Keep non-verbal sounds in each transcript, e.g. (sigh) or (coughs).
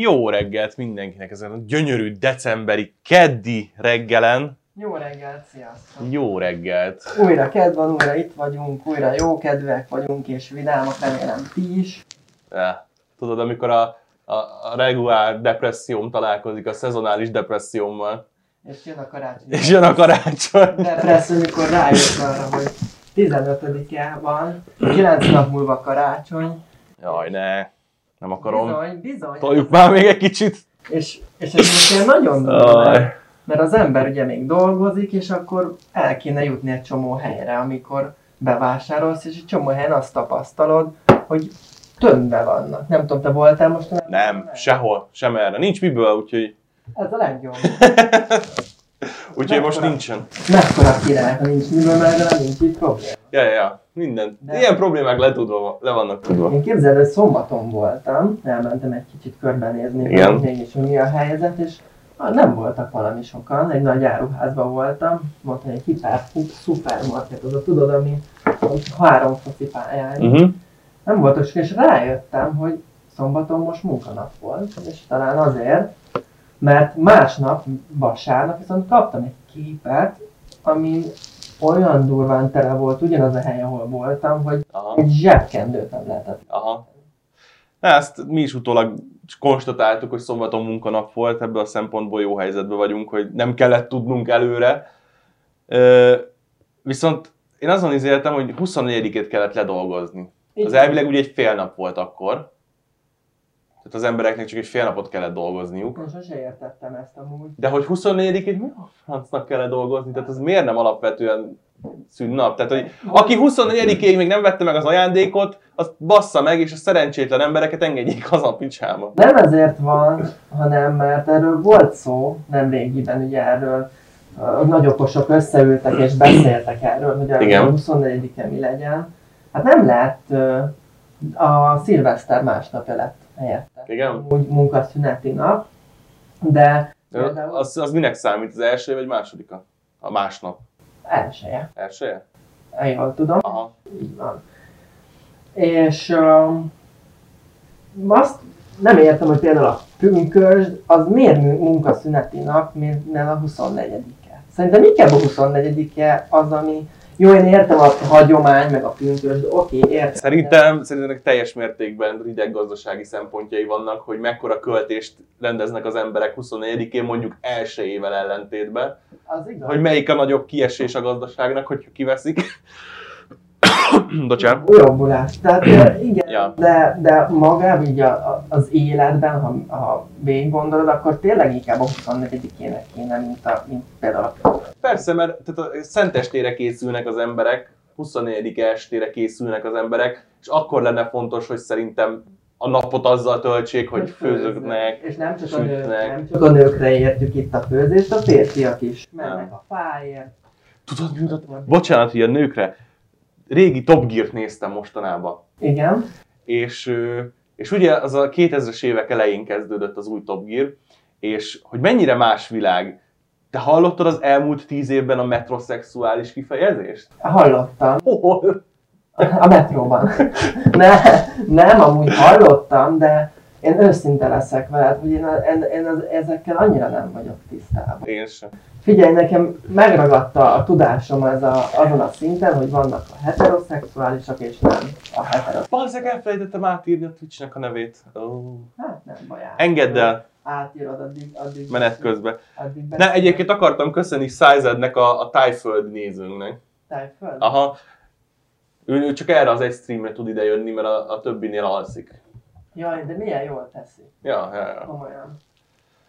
Jó reggelt mindenkinek ezen a gyönyörű decemberi keddi reggelen. Jó reggelt, sziasztok! Jó reggelt! Újra kedv van, újra itt vagyunk, újra jó kedvek vagyunk és vidámak, remélem ti is. Ja. Tudod, amikor a, a, a regulár depresszióm találkozik a szezonális depressziómmal, És jön a karácsony. és jön a karácsony. De persze, amikor rájössz arra, hogy 15-e van, 9 nap múlva karácsony. Jaj, ne, nem akarom. Bizony, bizony. Toljuk már még egy kicsit. És, és ez most ilyen nagyon durva, mert- az ember ugye még dolgozik, és akkor el kéne jutni egy csomó helyre, amikor bevásárolsz, és egy csomó helyen azt tapasztalod, hogy tömbbe vannak. Nem tudom, te voltál most? Nem, sehol, sem erre. Nincs miből, úgyhogy, Ez a legjobb. (laughs) úgyhogy most nincsen. Mekkora király, ha nincs miből, mert legalább nincs itt probléma. Ja, ja, ja, minden. De- Ilyen problémák le, tudva, le vannak tudva. Én képzeld, hogy szombaton voltam, elmentem egy kicsit körbenézni, Igen. mégis hogy mi a helyzet, és nem voltak valami sokan, egy nagy áruházban voltam, mondtam egy hiper, szupermarket, az a tudod, ami három foci pályán. Uh-huh. Nem voltak sok, és rájöttem, hogy szombaton most munkanap volt, és talán azért, mert másnap, vasárnap viszont kaptam egy képet, ami olyan durván tele volt ugyanaz a hely, ahol voltam, hogy Aha. egy zsebkendőt nem lehetett. Aha. Na, ezt mi is utólag konstatáltuk, hogy szombaton munkanap volt, ebből a szempontból jó helyzetben vagyunk, hogy nem kellett tudnunk előre. Ö, viszont én azon izéltem, hogy 24-ét kellett ledolgozni. Az elvileg ugye egy fél nap volt akkor. Tehát az embereknek csak egy fél napot kellett dolgozniuk. Én sose értettem ezt amúgy. De hogy 24-ét mi a francnak kellett dolgozni? Tehát az miért nem alapvetően szünnap? Tehát, hogy aki 24-ig még nem vette meg az ajándékot, azt bassza meg, és a szerencsétlen embereket engedjék haza a picsába. Nem ezért van, hanem mert erről volt szó nem régiben, ugye erről nagy okosok összeültek és beszéltek erről, hogy a Igen. 24-e mi legyen. Hát nem lett a szilveszter másnapja lett helyette. Igen? Úgy munkaszüneti nap, de például Az, az minek számít? Az első vagy másodika? A másnap. elsője, Elsője? jól tudom. Aha. Így van. És um, azt nem értem, hogy például a pünkösd, az miért munkaszüneti nap, mint nem a 24-e. Szerintem inkább a 24-e az, ami... Jó, én értem a hagyomány, meg a pünkösd, oké, értem. Szerintem, szerintem teljes mértékben rideg gazdasági szempontjai vannak, hogy mekkora költést rendeznek az emberek 24-én, mondjuk első évvel ellentétben. Az igaz. Hogy melyik a nagyobb kiesés a gazdaságnak, hogyha kiveszik. (coughs) Bocsánat. Újobbulás. Tehát eh, igen, Ja. de, de magában így a, a, az életben, ha, ha végig gondolod, akkor tényleg inkább a 24-ének kéne, mint, a, mint például a. Persze, mert tehát a szentestére készülnek az emberek, 24 estére készülnek az emberek, és akkor lenne fontos, hogy szerintem a napot azzal töltsék, hogy főzöknek, És nem csak, a nők, sütnek. nem csak a nőkre értjük itt a főzést, a férfiak is mennek a fáért. Tudod, mi? Bocsánat, hogy a nőkre. Régi Top Gear-t néztem mostanában. Igen. És, és ugye az a 2000-es évek elején kezdődött az új Top Gear, és hogy mennyire más világ. Te hallottad az elmúlt tíz évben a metroszexuális kifejezést? Hallottam. Hol? A metróban. ne, nem, amúgy hallottam, de én őszinte leszek veled, hogy én, én, én az, ezekkel annyira nem vagyok tisztában. Én sem. Figyelj, nekem megragadta a tudásom ez a, azon a szinten, hogy vannak a heteroszexuálisok és nem a heteroszexuálisok. Bazzeg, elfelejtettem átírni a Twitchnek a nevét. Oh. Hát nem baj. Engedd el Átírod addig, addig. menet közben. Addig Ne, egyébként akartam köszönni Szájzednek a, a tájföld nézőnknek. Tájföld? Aha. Ő, ő csak erre az egy streamre tud ide jönni, mert a, a többinél alszik. Jaj, de milyen jól teszi. Ja, ja, ja. Komolyan.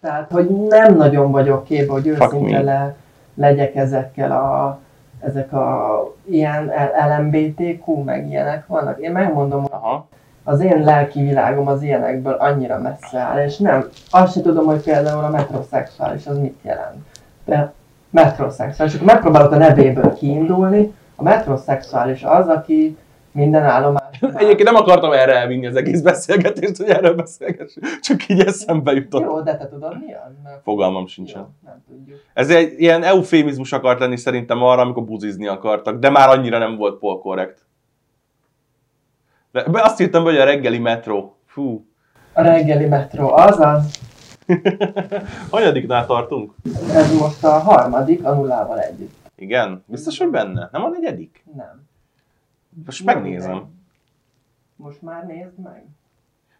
Tehát, hogy nem nagyon vagyok képbe, hogy őszinte le, legyek ezekkel a ezek a ilyen LMBTQ meg ilyenek vannak. Én megmondom, Aha. az én lelki világom az ilyenekből annyira messze áll, és nem, azt sem tudom, hogy például a metroszexuális az mit jelent. De metroszexuális, akkor megpróbálok a nevéből kiindulni, a metroszexuális az, aki minden állomás. Egyébként nem akartam erre elvinni az egész beszélgetést, hogy erről beszélgessünk. Csak így eszembe jutott. Jó, de te tudod mi az? Mert... Fogalmam sincsen. Jó, nem tudjuk. Ez egy ilyen eufémizmus akart lenni szerintem arra, amikor buzizni akartak, de már annyira nem volt polkorrekt. De azt írtam, hogy a reggeli metró. Fú. A reggeli metró, azaz. (laughs) Hanyadiknál tartunk? Ez most a harmadik, a nullával együtt. Igen? Biztos, hogy benne? Nem a negyedik? Nem. Most Nem megnézem. Most már nézd meg.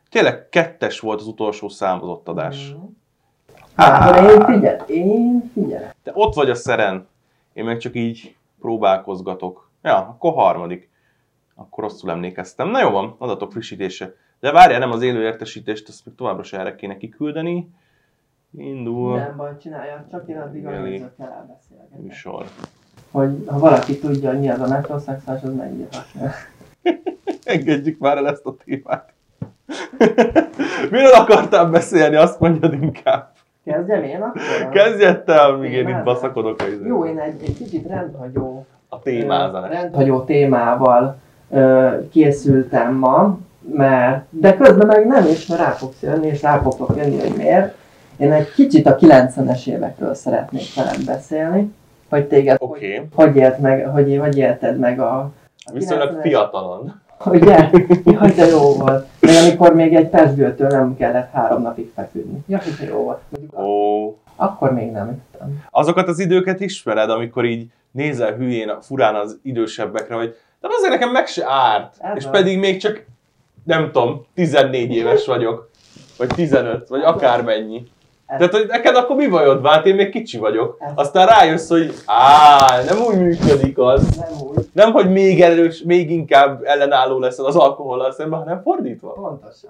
Tényleg kettes volt az utolsó számozott adás. Mhm. Hát, én figyel, én figyelek. Te ott vagy a szeren. Én meg csak így próbálkozgatok. Ja, akkor harmadik. Akkor rosszul emlékeztem. Na jó van, adatok frissítése. De várjál, nem az élő értesítést, ezt még továbbra se erre kéne kiküldeni. Indul Nem baj, csinálja, csak én addig a Elég. nézőkkel elbeszélgetek. műsor. Hogy ha valaki tudja, hogy mi az a metrosexuális, az megírhatja. (laughs) Engedjük már el ezt a témát. (laughs) Miről akartál beszélni, azt mondjad inkább. Kezdjem én akkor? Kezdjed el, amíg én itt baszakodok a. Jó, én egy, egy kicsit rendhagyó A témázás. rendhagyó témával ö, készültem ma, mert, de közben meg nem is, mert rá fogsz jönni, és rá fogtok jönni, hogy miért. Én egy kicsit a 90-es évekről szeretnék veled beszélni, hogy téged Oké. hogy, hogy, élt meg, hogy, hogy élted meg a, a Viszonylag 90-es fiatalon. Ugye? Jaj, de jó volt. Meg amikor még egy pesgőtől nem kellett három napig feküdni. Jaj, de jó volt. Ó. Akkor még nem ittam. Azokat az időket ismered, amikor így nézel hülyén, furán az idősebbekre, hogy de azért nekem meg se árt. Ez és az. pedig még csak, nem tudom, 14 éves vagyok. Vagy 15, vagy akármennyi. Tehát, hogy neked akkor mi bajod vált, én még kicsi vagyok. Aztán rájössz, hogy á, nem úgy működik az. Nem úgy. Nem, hogy még erős, még inkább ellenálló leszel az alkohollal szemben, hanem fordítva. Pontosan.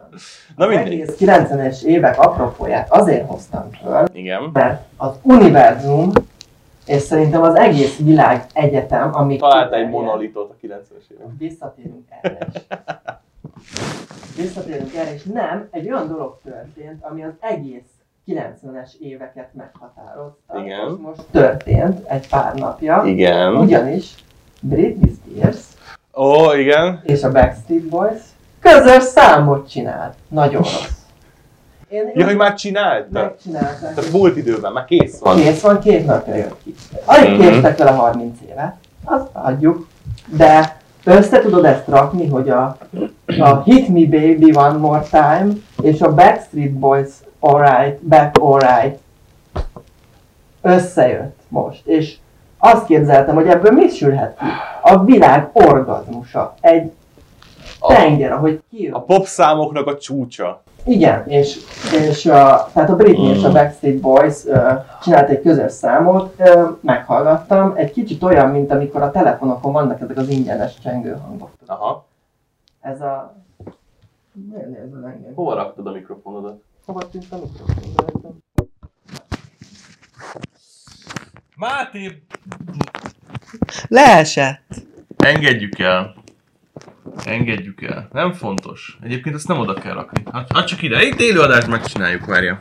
Na Az mindegy. egész 90-es évek apropóját azért hoztam föl, Igen. mert az univerzum, és szerintem az egész világ egyetem, ami Találta egy monolitot a 90-es években. Visszatérünk erre is. Visszatérünk erre, és nem, egy olyan dolog történt, ami az egész 90-es éveket meghatározta. Igen. És most történt egy pár napja. Igen. Ugyanis Britney Spears Ó, igen. és a Backstreet Boys közös számot csinált. Nagyon rossz. Én Ja, hogy már csinálta? megcsinálták. Tehát múlt időben, már kész van. Kész van, két napja jött ki. Alig Mhm. késtek vele 30 évet, azt adjuk, de össze tudod ezt rakni, hogy a, a Hit Me Baby One More Time és a Backstreet Boys Alright, Back Alright összejött most, és azt képzeltem, hogy ebből mi sülhet ki? A világ orgazmusa. Egy tenger, ahogy kijön. a pop számoknak a csúcsa. Igen, és, és a, tehát a Britney és a Mm. Backstreet Boys uh, csinált egy közös számot, uh, meghallgattam, egy kicsit olyan, mint amikor a telefonokon vannak ezek az ingyenes csengő hangok. Aha. Ez a... Miért nézel engem? Hova raktad a mikrofonodat? Hova tűnt a mikrofon? Máté! Leesett! Engedjük el. Engedjük el. Nem fontos. Egyébként ezt nem oda kell rakni. Hát, hát csak ide. Itt élőadást megcsináljuk, várja.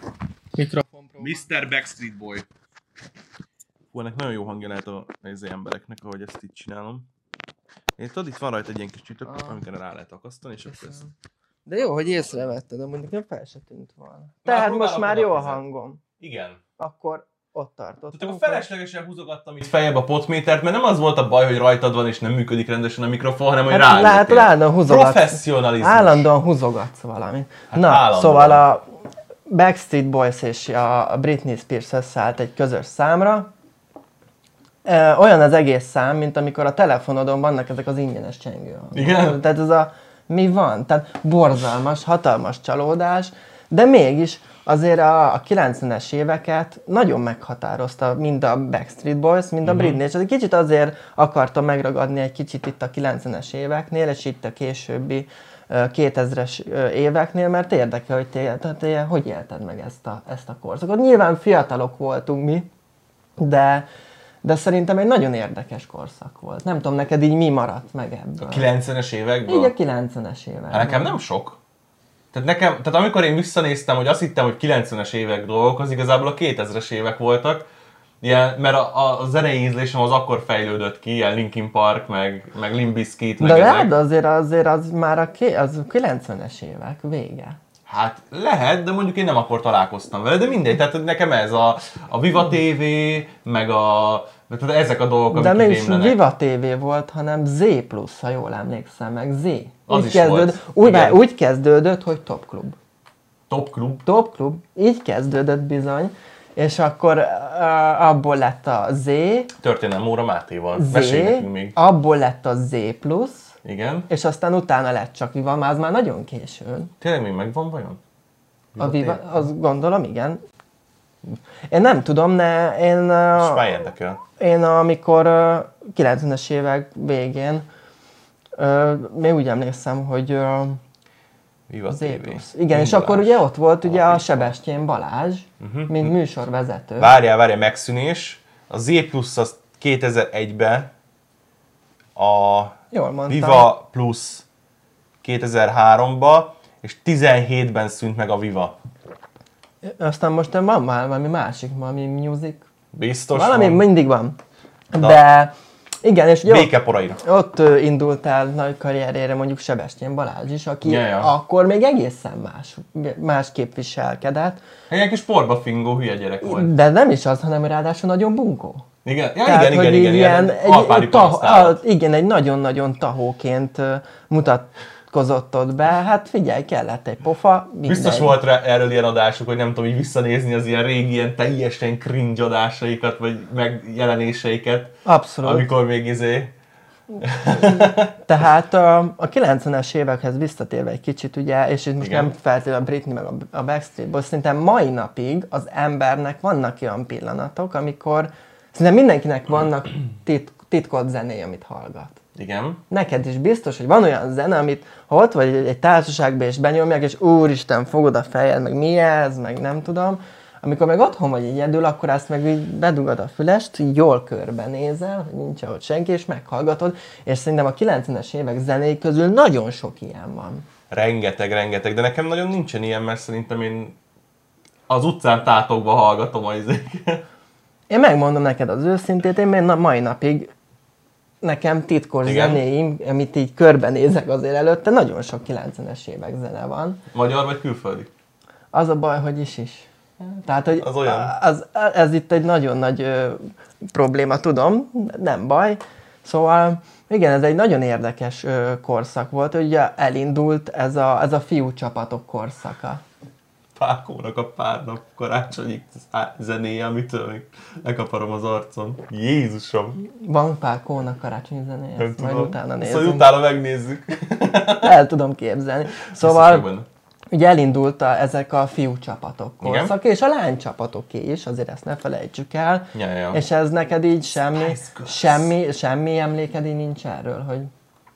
Mikrofon Mr. Backstreet Boy. Hú, ennek nagyon jó hangja lehet a az embereknek, ahogy ezt így csinálom. Én tudod, itt van rajta egy ilyen kis csütök, Ah. amikre rá lehet akasztani, és akkor ezt... De jó, hogy észrevetted, de mondjuk nem fel se tűnt volna. Tehát most már jó a hangom. Igen. Akkor ott tartottam. Tehát akkor feleslegesen húzogattam itt feljebb a potmétert, mert nem az volt a baj, hogy rajtad van és nem működik rendesen a mikrofon, hanem hogy Hát rád. látod, állandóan húzogatsz. Professzionalizmus. Állandóan húzogatsz valamit. Hát Na, állandóan. szóval a Backstreet Boys és a Britney Spears összeállt egy közös számra. Olyan az egész szám, mint amikor a telefonodon vannak ezek az ingyenes csengőhangok. Igen? Tehát ez a mi van? Tehát borzalmas, hatalmas csalódás, de mégis azért a, a 90-es éveket nagyon meghatározta mind a Backstreet Boys, mind a Mhm. Britney, és egy kicsit azért akartam megragadni egy kicsit itt a 90-es éveknél, és itt a későbbi ö, 2000-es ö, éveknél, mert érdekel, hogy te, te, te hogy élted meg ezt a, ezt a korszakot. Nyilván fiatalok voltunk mi, de, de szerintem egy nagyon érdekes korszak volt. Nem tudom, neked így mi maradt meg ebből? 90-es évekből? Így a 90-es évek. Hát nekem nem sok. Tehát nekem, tehát amikor én visszanéztem, hogy azt hittem, hogy 90-es évek dolgok, az igazából a 2000-es évek voltak, ilyen, mert a, a, a zenei ízlésem az akkor fejlődött ki, ilyen Linkin Park, meg, meg Limp Bizkit, meg De ezek. lehet, azért, azért az már a, ké, az a 90-es évek vége. Hát lehet, de mondjuk én nem akkor találkoztam vele, de mindegy, tehát nekem ez a, a Viva TV, meg a, tehát ezek a dolgok, De amik nem is kivémlenek. Viva TV volt, hanem Z plusz, ha jól emlékszem, meg Z. Az úgy is kezdődött, volt. úgy, már úgy kezdődött, hogy Top Club. Top klub. Top Club, így kezdődött bizony, és akkor uh, abból lett a Z, Történelem óra Mátéval. Z, Mesélj nekünk még. abból lett a Z plusz, Igen. és aztán utána lett csak Viva, már az már nagyon későn. Tényleg még megvan vajon? A Viva, tér? azt gondolom, igen. Én nem tudom, ne, én, És már érdekel. én amikor uh, 90-es évek végén még úgy emlékszem, hogy Viva Z TV. plusz. Igen, és Indulás. akkor ugye ott volt ugye a. Sebestyén Balázs, Mhm. mint műsorvezető. Várjál, várjál, megszűnés. A Z Plus az 2001-ben, a Jól mondtam. Viva Plus 2003-ba, és 17-ben szűnt meg a Viva. Aztán most van már valami másik, valami music. Biztos valami van? mindig van. De igen, és ott, Békeporaira. ott ö, indult el nagy karrierjére mondjuk Sebestyén Balázs is, aki Ja, ja. akkor még egészen más, másképp viselkedett. Egy kis porba fingó hülye gyerek volt. De nem is az, hanem ráadásul nagyon bunkó. Igen, ja, Tehát, igen, igen, igen, így igen, egy, alpári egy tah- parasztállat. a- igen, egy nagyon-nagyon tahóként ö, mutatkozott ott be. Hát figyelj, kellett egy pofa. Mindegy. Biztos volt rá, erről ilyen adások, hogy nem tudom, így visszanézni az ilyen régi, ilyen teljesen cringe adásaikat, vagy megjelenéseiket, Abszolút. amikor még izé... (laughs) Tehát a, a 90-es évekhez visszatérve egy kicsit, ugye, és itt most Igen. nem feltétlenül a Britney meg a, a Backstreet Boys, szerintem mai napig az embernek vannak olyan pillanatok, amikor szerintem mindenkinek vannak tit, titkolt zenéje, amit hallgat. Igen. Neked is biztos, hogy van olyan zene, amit ha ott vagy egy, egy társaságban és benyomják, és úristen, fogod a fejed, meg mi ez, meg nem tudom. Amikor meg otthon vagy egyedül, akkor azt meg így bedugod a fülest, így jól körbenézel, hogy nincs ott senki, és meghallgatod, és szerintem a 90-es évek zenéi közül nagyon sok ilyen van. Rengeteg, rengeteg, de nekem nagyon nincsen ilyen, mert szerintem én az utcán tátokba hallgatom a izéket. Én megmondom neked az őszintét, én még na, mai napig nekem titkos Igen? zenéim, amit így körbenézek azért előtte, nagyon sok 90-es évek zene van. Magyar vagy külföldi? Az a baj, hogy is is. Tehát, hogy Az olyan. Az, ez itt egy nagyon nagy ö, probléma, tudom, nem baj. Szóval, igen, ez egy nagyon érdekes ö, korszak volt, hogy ugye elindult ez a, ez a fiú csapatok korszaka. Pákónak a pár nap karácsonyi zenéje, amitől még lekaparom az arcom. Jézusom! Van Pákónak karácsonyi zenéje, Nem ezt majd tudom. utána Szóval nézünk. utána megnézzük. (laughs) El tudom képzelni. Szóval, ugye elindult a, ezek a fiú csapatok korszak, és a lány csapatoké is, azért ezt ne felejtsük el. Ja, ja. És ez neked így semmi, semmi, semmi emléked így nincs erről, hogy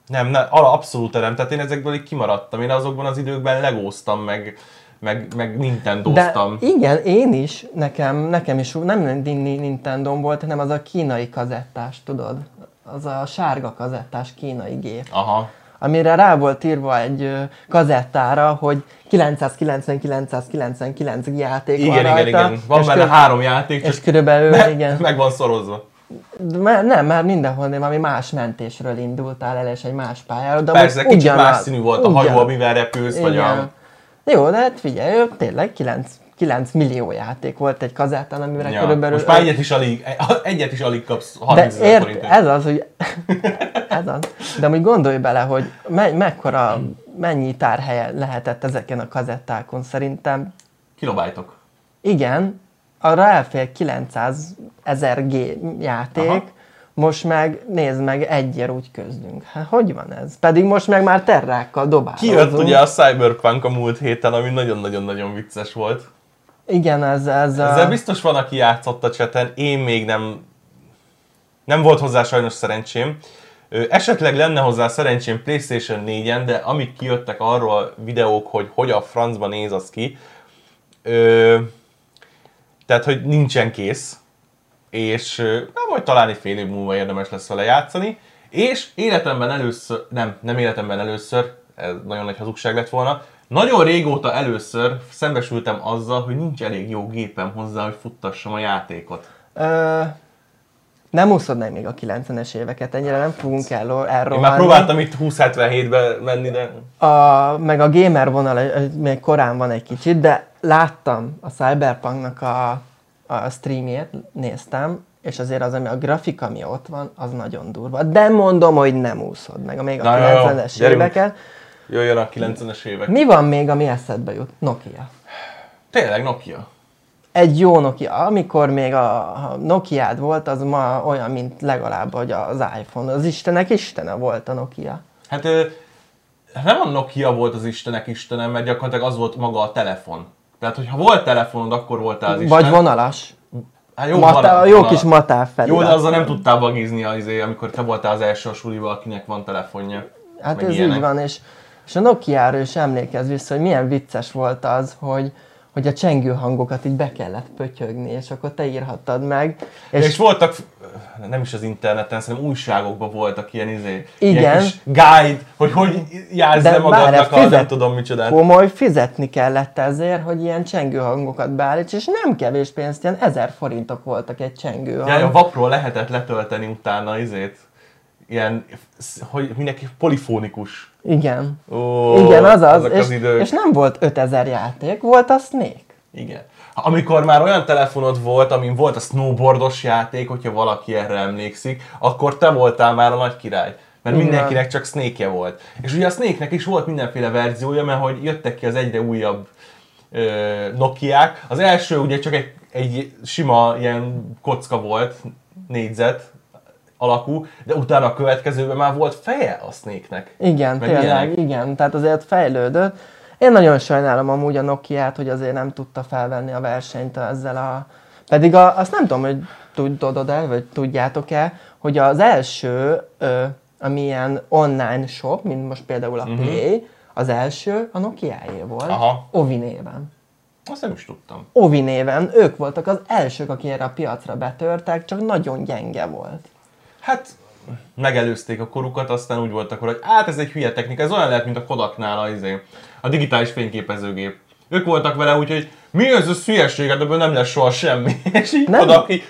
Nem, ne, ala- abszolút nem. Tehát én ezekből így kimaradtam. Én azokban az időkben legóztam, meg, meg, meg De Nintendoztam. igen, én is, nekem, nekem is nem Ni- Nintendo volt, hanem az a kínai kazettás, tudod? Az a sárga kazettás kínai gép. Aha. Amire rá volt írva egy kazettára, hogy 999 játék Igen, van igen, rajta, igen. Van és benne három játék, És körülbelül, me- igen. meg van szorozva. De már- nem, már mindenhol nem, ami más mentésről indultál el, és egy más pályáról. De Persze, kicsit ugyanaz- más színű volt a hajó, ugyan- amivel repülsz, vagy a... Jó, de hát figyelj, tényleg 9, 9 millió játék volt egy kazettán, amire Ja. körülbelül... Most már egyet is alig, (laughs) egyet is alig kapsz de 30 ezer ért, forintért. ez az, hogy... (laughs) ez az. De úgy gondolj bele, hogy me, mekkora, mennyi tárhelye lehetett ezeken a kazettákon. Szerintem Kilobájtok. igen, arra elfér 900 ezer G játék, Aha. Most meg, nézd meg, egyért úgy közdünk. Hát hogy van ez? Pedig most meg már terrákkal dobálunk. Kijött ugye a Cyberpunk a múlt héten, ami nagyon-nagyon-nagyon vicces volt. Igen, ez, ez a... Ezzel biztos van, aki játszott a cseten, én még nem... Nem volt hozzá sajnos szerencsém. Esetleg lenne hozzá szerencsém PlayStation 4-en, de amik kijöttek arról videók, hogy hogy a francba néz az ki, ö, tehát, hogy nincsen kész, és nem, majd talán egy fél év múlva érdemes lesz vele játszani, és életemben először, nem, nem életemben először, ez nagyon nagy hazugság lett volna, nagyon régóta először szembesültem azzal, hogy nincs elég jó gépem hozzá, hogy futtassam a játékot. Ö, nem meg még a 90-es éveket, ennyire nem fogunk el, erről Én már próbáltam itt 2077-be menni, de A, meg a gamer vonal még korán van egy kicsit, de láttam a Cyberpunknak a, a streamjét, néztem, és azért az, ami a grafika, ami ott van, az nagyon durva. De mondom, hogy nem úszod meg a még a Na jó, jó, 90-es gyerünk. éveket. Jöjjön a 90-es évek. Mi van még, ami eszedbe jut? Nokia. Tényleg Nokia. Egy jó Nokia. Amikor még a Nokiád volt, az ma olyan, mint legalább hogy az iPhone. Az Istenek Istene volt a Nokia. Hát ö, nem a Nokia volt az Istenek Istenem, mert gyakorlatilag az volt maga a telefon. Tehát, hogyha volt telefonod, akkor voltál az Isten. Vagy vonalas. Hát jó, Matá, van- jó vonal- kis matál felirat. Jó, de azzal nem tudtál bagizni, az, izé, amikor te voltál az első a suliba, akinek van telefonja. Hát ez ilyenek. így van, és, és a Nokia-ról is emlékezz vissza, hogy milyen vicces volt az, hogy, hogy a csengő hangokat így be kellett pötyögni, és akkor te írhattad meg. És, És, voltak, nem is az interneten, szerintem újságokban voltak ilyen, izé, Igen. ilyen kis guide, hogy hogy jársz le magadnak várjál, a nem fizet- tudom micsodát. komoly fizetni kellett ezért, hogy ilyen csengő hangokat beállíts, és nem kevés pénzt, ilyen ezer forintok voltak egy csengő hang. Ja, a vapról lehetett letölteni utána izét. Ilyen, hogy mindenki polifónikus. Igen. Ó, Igen, az az, azok és, az idők. és nem volt 5000 játék, volt a Snake. Igen. Amikor már olyan telefonod volt, amin volt a snowboardos játék, hogyha valaki erre emlékszik, akkor te voltál már a nagy király. Mert Igen. mindenkinek csak snake volt. És ugye a snake is volt mindenféle verziója, mert hogy jöttek ki az egyre újabb ö, Nokiák. Az első ugye csak egy, egy sima ilyen kocka volt, négyzet alakú, de utána a következőben már volt feje a snake-nek. Igen, Meg tényleg, ilyenek. igen. Tehát azért fejlődött. Én nagyon sajnálom amúgy a Nokia-t, hogy azért nem tudta felvenni a versenyt ezzel a... Pedig a, azt nem tudom, hogy tudod-e, vagy tudjátok-e, hogy az első, ö, ami ilyen online shop, mint most például a Play, az első a Nokia-é volt. Mhm. Aha. Ovi néven. Azt nem is tudtam. Ovi néven ők voltak az elsők, akik erre a piacra betörtek, csak nagyon gyenge volt. Hát megelőzték a korukat, aztán úgy voltak, hogy hát ez egy hülye technika, ez olyan lehet, mint a Kodaknál a, izé, a digitális fényképezőgép. Ők voltak vele, úgyhogy mi ez a hülyeség, hát ebből nem lesz soha semmi. (laughs) És így Nem. Kodak így,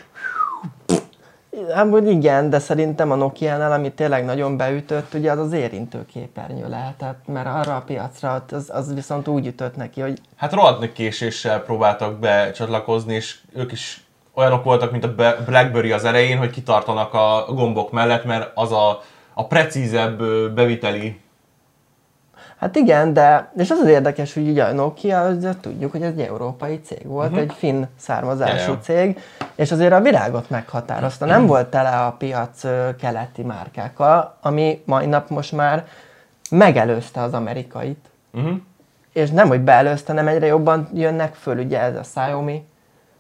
Amúgy igen, de szerintem a Nokia-nál, ami tényleg nagyon beütött, ugye az az érintőképernyő lehetett, mert arra a piacra az, az viszont úgy ütött neki, hogy hát rohadt késéssel próbáltak becsatlakozni, és ők is olyanok voltak, mint a Be- Blackberry az elején, hogy kitartanak a gombok mellett, mert az a, a precízebb beviteli Hát igen, de és az az érdekes, hogy ugye a Nokia, ugye tudjuk, hogy ez egy európai cég volt, uh-huh. egy finn származású ja. cég, és azért a virágot meghatározta. Nem volt tele a piac keleti márkákkal, ami mai nap most már megelőzte az amerikait. uh-huh. És nem, hogy beelőzte, hanem egyre jobban jönnek föl, ugye ez a Xiaomi,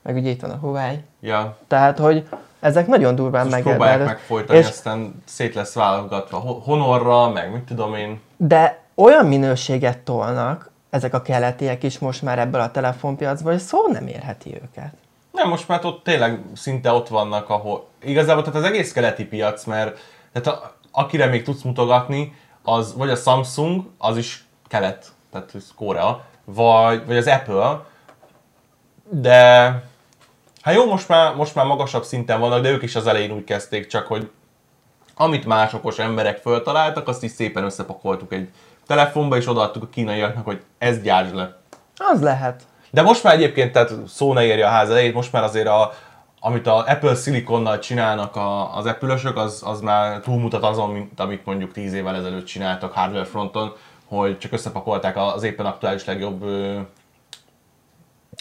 meg ugye itt van a Huawei. Ja, Tehát, hogy ezek nagyon durván meg próbálják megfojtani, és, aztán szét lesz válogatva Ho- Honorra, meg mit tudom én. De olyan minőséget tolnak ezek a keletiek is most már ebből a telefonpiacból, hogy szó nem érheti őket. Nem, most már ott tényleg szinte ott vannak, ahol... Igazából tehát az egész keleti piac, mert tehát a, akire még tudsz mutogatni, az vagy a Samsung, az is kelet, tehát ez Korea, vagy, vagy az Apple, de hát jó, most már, most már magasabb szinten vannak, de ők is az elején úgy kezdték, csak hogy amit más okos emberek föltaláltak, azt is szépen összepakoltuk egy telefonba, és odaadtuk a kínaiaknak, hogy ez gyártsd le. Az lehet. De most már egyébként, tehát szó ne érje a ház elejét, most már azért a, amit a Apple Siliconnal csinálnak a, az apple az, az már túlmutat azon, mint amit mondjuk 10 évvel ezelőtt csináltak hardware fronton, hogy csak összepakolták az éppen aktuális legjobb ö,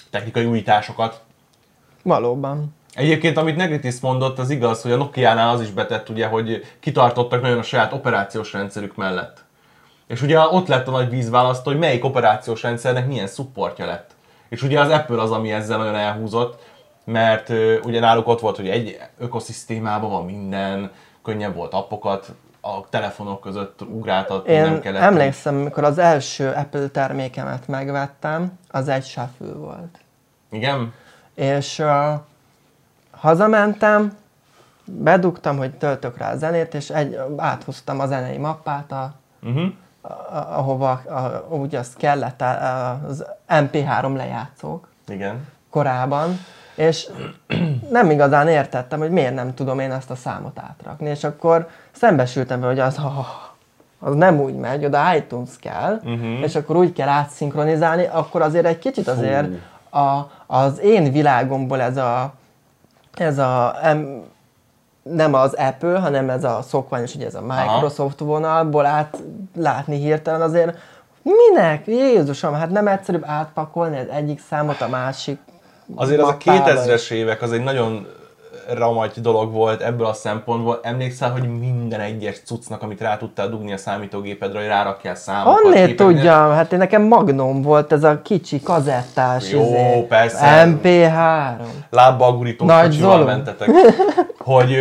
technikai újításokat. Valóban. Egyébként, amit Negritis mondott, az igaz, hogy a Nokia-nál az is betett, ugye, hogy kitartottak nagyon a saját operációs rendszerük mellett. És ugye ott lett a nagy vízválasztó, hogy melyik operációs rendszernek milyen supportja lett. És ugye az Apple az, ami ezzel nagyon elhúzott, mert ö, ugye náluk ott volt, hogy egy ökoszisztémában van minden, könnyebb volt appokat a telefonok között ugráltatni, nem Én kellett. emlékszem, amikor az első Apple termékemet megvettem, az egy shuffle volt. Igen? És uh, hazamentem, bedugtam, hogy töltök rá a zenét, és egy, áthúztam a zenei mappát, a, Uh-huh. a, ahova a, úgy az kellett, a, az MP3 lejátszók Igen. korában, és nem igazán értettem, hogy miért nem tudom én ezt a számot átrakni, és akkor szembesültem vele, hogy az, oh, az nem úgy megy, oda iTunes kell, Mhm. és akkor úgy kell átszinkronizálni, akkor azért egy kicsit azért a, az én világomból ez a, ez a em, nem az Apple, hanem ez a szokványos, ugye ez a Microsoft vonalból át látni hirtelen azért, minek? Jézusom, hát nem egyszerűbb átpakolni az egyik számot a másik Azért az a mappába, 2000-es évek az egy nagyon ramagy dolog volt ebből a szempontból. Emlékszel, hogy minden egyes cuccnak, amit rá tudtál dugni a számítógépedre, hogy rárakjál számokat. Képeknél? tudjam, hát én nekem Magnum volt ez a kicsi kazettás Jó, izé, persze. MP3. lábbal Nagy kocsival mentetek. (laughs) Hogy,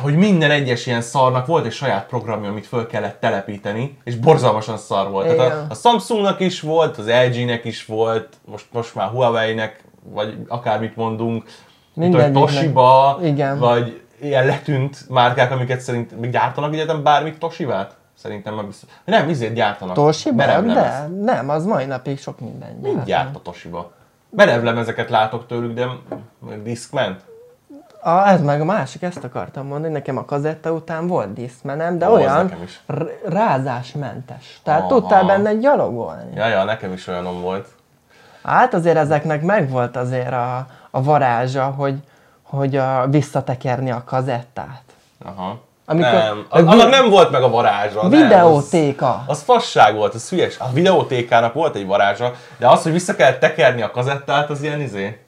hogy minden egyes ilyen szarnak volt egy saját programja, amit föl kellett telepíteni, és borzalmasan szar volt. Tehát a, a Samsungnak is volt, az LG-nek is volt, most, most már Huawei-nek, vagy akármit mondunk, Mindegyiknek. Toshiba, Igen. vagy ilyen letűnt márkák, amiket szerint még gyártanak egyetem bármit Toshibát? Szerintem már biztos. Nem, izért gyártanak. Toshiba? De, nem, az mai napig sok minden gyárt. gyárt a Toshiba? Merevlemezeket látok tőlük, de Discman? A, ez meg a másik, ezt akartam mondani, nekem a kazetta után volt diszmenem, de Ó, olyan rázásmentes. Tehát Aha. tudtál benne gyalogolni. Ja, ja, nekem is olyanom volt. Hát azért ezeknek megvolt azért a, a varázsa, hogy, hogy a, visszatekerni a kazettát. Aha. Amikor- nem, a vi- annak nem volt meg a varázsa. nem, Videótéka. Az, az fasság volt, az hülyes. A videótékának volt egy varázsa, de az, hogy vissza kell tekerni a kazettát, az ilyen izé.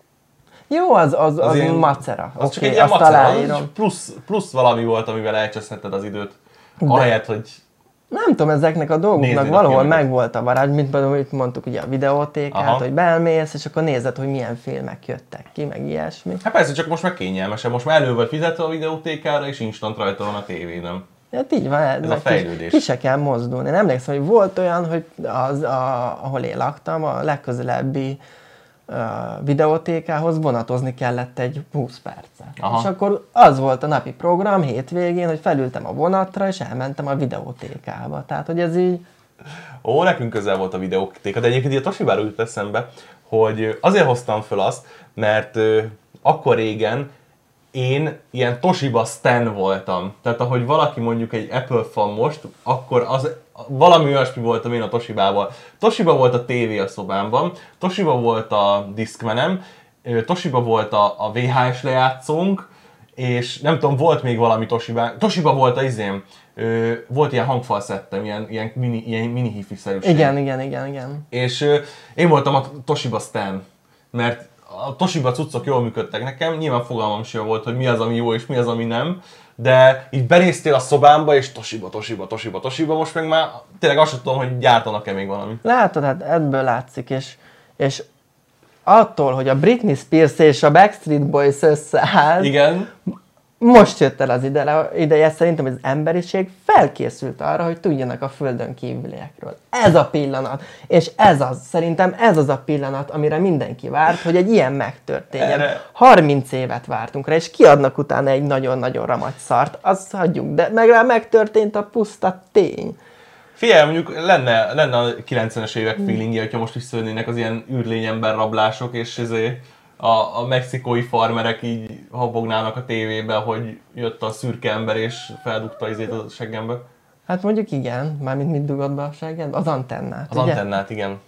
Jó, az, az, az, az ilyen- macera. Az csak Oké, egy ilyen macera, az csak plusz, plusz valami volt, amivel elcseszhetted az időt. Ahelyett, hogy Nem tudom, ezeknek a dolgoknak a valahol filmeket. megvolt a varázs, mint például, itt mondtuk ugye a videótékát, Aha. hogy beelmész, és akkor nézed, hogy milyen filmek jöttek ki, meg ilyesmi. Hát persze, csak most meg kényelmesebb. Most már elő vagy fizetve a videótékára, és instant rajta van a tévében. Hát így van, ez a meg fejlődés. Ki, ki se kell mozdulni. Én emlékszem, hogy volt olyan, hogy az, a, ahol én laktam, a legközelebbi videótékához vonatozni kellett egy 20 percet. Aha. És akkor az volt a napi program hétvégén, hogy felültem a vonatra, és elmentem a videótékába. Tehát, hogy ez így... Ó, nekünk közel volt a videótéka, de egyébként a Toshibáról jut eszembe, hogy azért hoztam föl azt, mert akkor régen én ilyen Toshiba stan voltam. Tehát ahogy valaki mondjuk egy Apple fan most, akkor az valami olyasmi voltam én a Toshibával. Toshiba volt a tévé a szobámban, Toshiba volt a Discmanem, ö, Toshiba volt a, a VHS lejátszónk, és nem tudom, volt még valami Toshiba, Toshiba volt a izém, ö, volt ilyen hangfalszettem, ilyen, ilyen mini, ilyen mini hifi-szerűség. Igen, igen, igen, igen. És ö, én voltam a Toshiba Stan, mert a Toshiba cuccok jól működtek nekem, nyilván fogalmam sem volt, hogy mi az, ami jó és mi az, ami nem, de így benéztél a szobámba, és Toshiba, Toshiba, Toshiba, Toshiba, most meg már tényleg azt sem tudom, hogy gyártanak-e még valami. Látod, hát ebből látszik, és, és attól, hogy a Britney Spears és a Backstreet Boys összeáll, Igen, most jött el az ide, ideje szerintem, az emberiség felkészült arra, hogy tudjanak a földön kívüliekről. Ez a pillanat. És ez az, szerintem ez az a pillanat, amire mindenki várt, hogy egy ilyen megtörténjen. Erre- 30 évet vártunk rá, és kiadnak utána egy nagyon-nagyon ramagy szart, azt hagyjuk, de meg rá megtörtént a puszta tény. Figyelj, mondjuk lenne, lenne a 90-es évek feelingje, hogyha most visszajönnének az ilyen űrlényember rablások, és ezért a, a mexikói farmerek így habognának a tévébe, hogy jött a szürke ember és feldugta izét a seggembe. Hát mondjuk igen, mármint mit dugott be a seged? Az antennát, Az ugye? antennát, igen.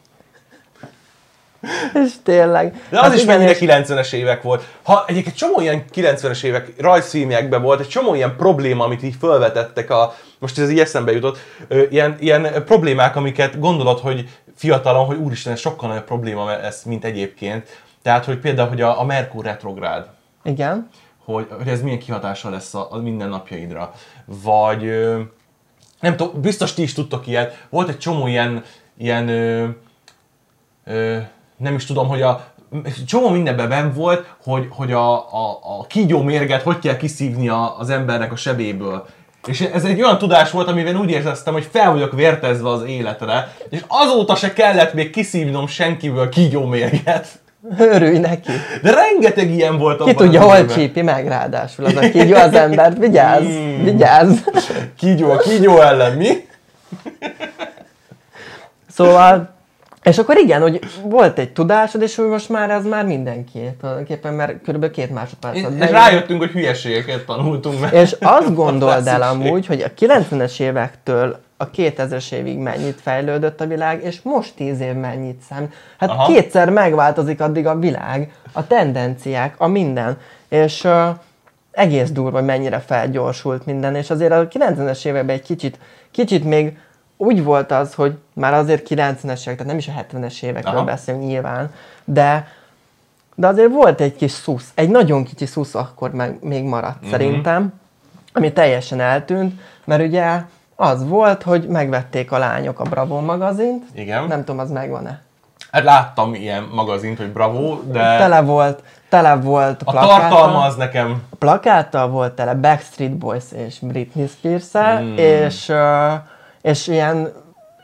(laughs) És tényleg. De az Hát is mennyire és- 90-es évek volt. Ha egyébként csomó ilyen 90-es évek rajzfilmekben volt, egy csomó ilyen probléma, amit így felvetettek a, most ez így eszembe jutott, ilyen, ilyen problémák, amiket gondolod, hogy fiatalon, hogy úristen, ez sokkal nagyobb probléma ez, mint egyébként. Tehát, hogy például, hogy a, a Merkur retrográd, Igen. hogy, hogy ez milyen kihatással lesz a, a mindennapjaidra. Vagy nem tudom, biztos ti is tudtok ilyet. Volt egy csomó ilyen, ilyen ö, ö, nem is tudom, hogy a csomó mindenben benn volt, hogy, hogy a, a, a kígyó mérget hogy kell kiszívni a, az embernek a sebéből. És ez egy olyan tudás volt, amivel úgy éreztem, hogy fel vagyok vértezve az életre, és azóta se kellett még kiszívnom senkiből kígyó mérget. Örülj neki. De rengeteg ilyen volt Ki abban tudja, az hol csípi meg ráadásul az a kígyó az embert. Vigyázz, Hmm. vigyázz. Kígyó, a kígyó ellen mi? Szóval, és akkor igen, hogy volt egy tudásod, és most már ez már mindenki tulajdonképpen, mert kb. két másodpercet. És bejön. rájöttünk, hogy hülyeségeket tanultunk meg. És azt gondold el amúgy, hogy a 90-es évektől a 2000-es évig mennyit fejlődött a világ, és most 10 év mennyit szám. Hát Aha. Kétszer megváltozik addig a világ, a tendenciák, a minden. És uh, egész durva, hogy mennyire felgyorsult minden, és azért a 90-es években egy kicsit, kicsit még úgy volt az, hogy már azért 90-es évek, tehát nem is a 70-es évekről Aha. beszélünk nyilván, de, de azért volt egy kis szusz, egy nagyon kicsi szusz akkor meg, még maradt mm-hmm. szerintem, ami teljesen eltűnt, mert ugye az volt, hogy megvették a lányok a Bravo magazint, Igen. nem tudom, az megvan-e. Hát láttam ilyen magazint, hogy bravo, de Tele volt, tele volt a plakáttal. tartalma az nekem A plakáttal volt tele Backstreet Boys és Britney spears Hmm. és, és ilyen,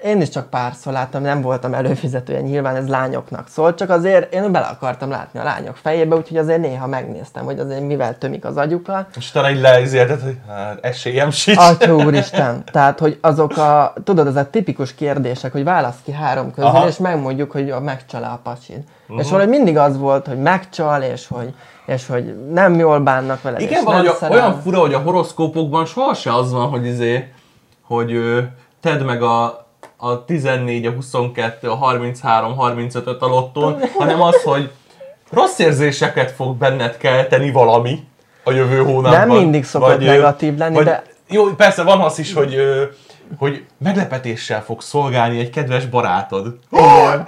én is csak párszor láttam, nem voltam előfizetője, nyilván ez lányoknak szólt, csak azért én bele akartam látni a lányok fejébe, úgyhogy azért néha megnéztem, hogy azért mivel tömik az agyukat. És utána így leizélted, hogy hát esélyem sincs. Atya úristen, tehát, hogy azok a, tudod, ez a tipikus kérdések, hogy válasz ki három közül, Aha. és megmondjuk, hogy megcsal a pacsid. Uh-huh. És valahogy mindig az volt, hogy megcsal, és hogy, és hogy nem jól bánnak vele, Igen, valahogy olyan fura, hogy a horoszkópokban sohasem az van, hogy izé, hogy ö, tedd meg a, a 14, a 22, a 33, 35-öt a lottón, hanem az, hogy rossz érzéseket fog benned kelteni valami a jövő hónapban. Nem mindig szokott ö, negatív lenni, vagy, de- Jó, persze van az is, hogy, hogy meglepetéssel fog szolgálni egy kedves barátod. Ó,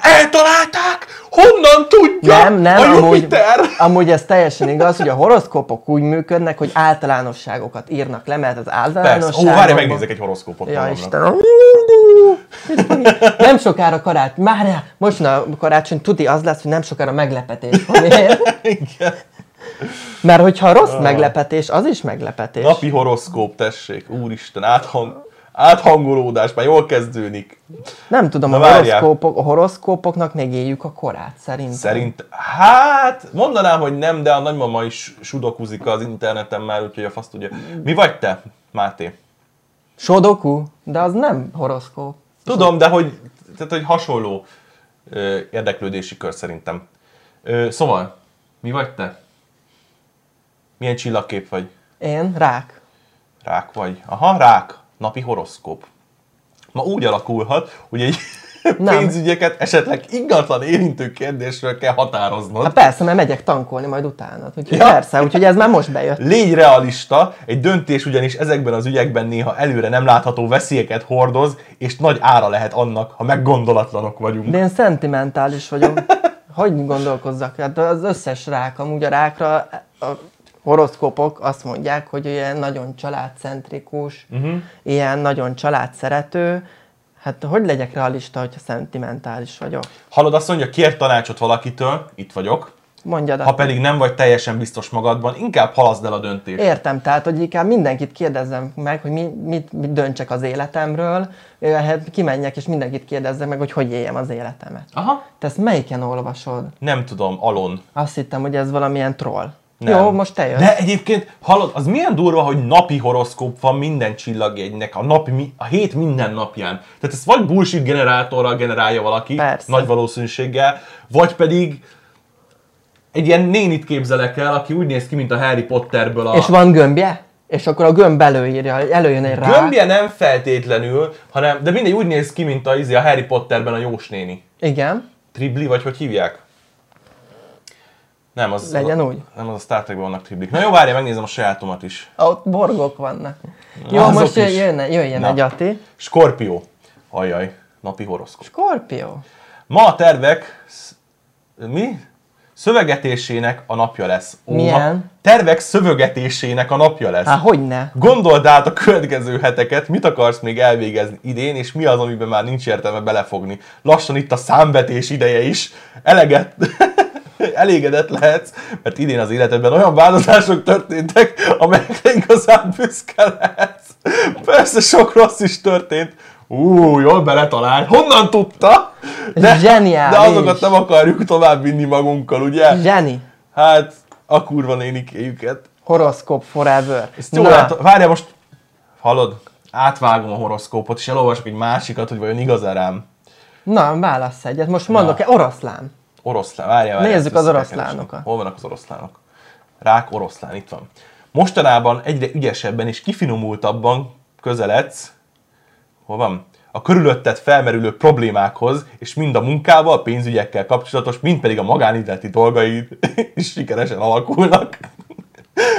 eltalálták! Honnan tudja? Nem, nem, a amúgy, Jupiter! amúgy ez teljesen igaz, hogy a horoszkópok úgy működnek, hogy általánosságokat írnak le, mert az Persze. Ó, általánosságok... várj, megnézek egy horoszkópot Ja. Istenem. Nem sokára karácsony, már most na, karácsony tuti az lesz, hogy nem sokára meglepetés van. (laughs) Igen. Mert hogyha rossz meglepetés, az is meglepetés. Napi horoszkóp, tessék. Úristen, áthang, áthangolódás, már jól kezdődik. Nem tudom, Na, a, horoszkópok, a horoszkópoknak még éljük a korát, szerintem. Szerint, hát, mondanám, hogy nem, de a nagymama is sudokuzik az interneten már, úgyhogy a fasz tudja. Mi vagy te, Máté? Sodoku, de az nem horoszkóp. Tudom, de hogy, tehát, hogy hasonló ö, érdeklődési kör szerintem. Ö, szóval, mi vagy te? Milyen csillagkép vagy? Én rák. Rák vagy. Aha, rák. Napi horoszkóp. Ma úgy alakulhat, hogy egy Nem. pénzügyeket esetleg ingatlan érintő kérdésről kell határoznod. Hát persze, mert megyek tankolni majd utána. Úgyhogy Ja. persze, úgyhogy ez már most bejött. Légy realista, egy döntés ugyanis ezekben az ügyekben néha előre nem látható veszélyeket hordoz, és nagy ára lehet annak, ha meggondolatlanok vagyunk. De én szentimentális vagyok. (laughs) Hogy gondolkozzak? Hát az összes rák, amúgy a rákra a horoszkópok azt mondják, hogy ilyen nagyon családcentrikus, uh-huh. ilyen nagyon családszerető. Hát hogy legyek realista, hogyha szentimentális vagyok? Hallod azt mondja, kér tanácsot valakitől, itt vagyok, Mondjad, ha pedig nem vagy teljesen biztos magadban, inkább halaszd el a döntést. Értem, tehát, hogy inkább mindenkit kérdezzem meg, hogy mi, mit, mit döntsek az életemről, hát kimenjek és mindenkit kérdezzem meg, hogy hogy éljem az életemet. Aha. Te ezt melyiken olvasod? Nem tudom, Alon. Azt hittem, hogy ez valamilyen troll. Nem. Jó, most te jössz. De egyébként, hallod, az milyen durva, hogy napi horoszkóp van minden csillagjegynek, a, napi, a hét minden napján. Tehát ezt vagy bullshit generátorral generálja valaki, Persze. nagy valószínűséggel, vagy pedig egy ilyen nénit képzelek el, aki úgy néz ki, mint a Harry Potterből a... És van gömbje? És akkor a gömb előírja, előjön egy rá. Gömbje nem feltétlenül, hanem, de mindegy úgy néz ki, mint a, izé, a Harry Potterben a jósnéni. Igen. Tribli, vagy hogy hívják? Nem, az, Legyen úgy. Nem, az a Star Trekben vannak triblik. Na jó, várj, megnézem a sajátomat is. Ott borgok vannak. Jó, Azok most is. jöjjön, jöjjön Na. egy Ati. Skorpió. Ajaj, napi horoszkóp. Skorpió. Ma a tervek... Mi? Szövegetésének a napja lesz. Ó, Milyen? Tervek szövögetésének a napja lesz. Hát hogyne. Gondold át a következő heteket, mit akarsz még elvégezni idén, és mi az, amiben már nincs értelme belefogni. Lassan itt a számvetés ideje is. Eleget, (laughs) elégedett lehetsz, mert idén az életedben olyan változások történtek, amelyekre igazán büszke lehetsz. Persze sok rossz is történt. Ú, jól beletalált. Honnan tudta? Zseniális. De azokat nem akarjuk tovább vinni magunkkal, ugye? Zseni. Hát, a kurva nénikéjüket. Horoszkóp forever. Ezt jól át... Várjál most, hallod? Átvágom a horoszkópot, és elolvasok egy másikat, hogy vajon igaz-e rám. Na, válasz egyet. Most mondok-e oroszlán? Oroszlán, várjál, várjál. Nézzük az oroszlánokat. Hol vannak az oroszlánok? Rák, oroszlán, itt van. Mostanában egyre ügyesebben és kifinomultabban közeledsz, hol van? A körülötted felmerülő problémákhoz, és mind a munkával, pénzügyekkel kapcsolatos, mind pedig a magánéleti dolgaid (laughs) is sikeresen alakulnak.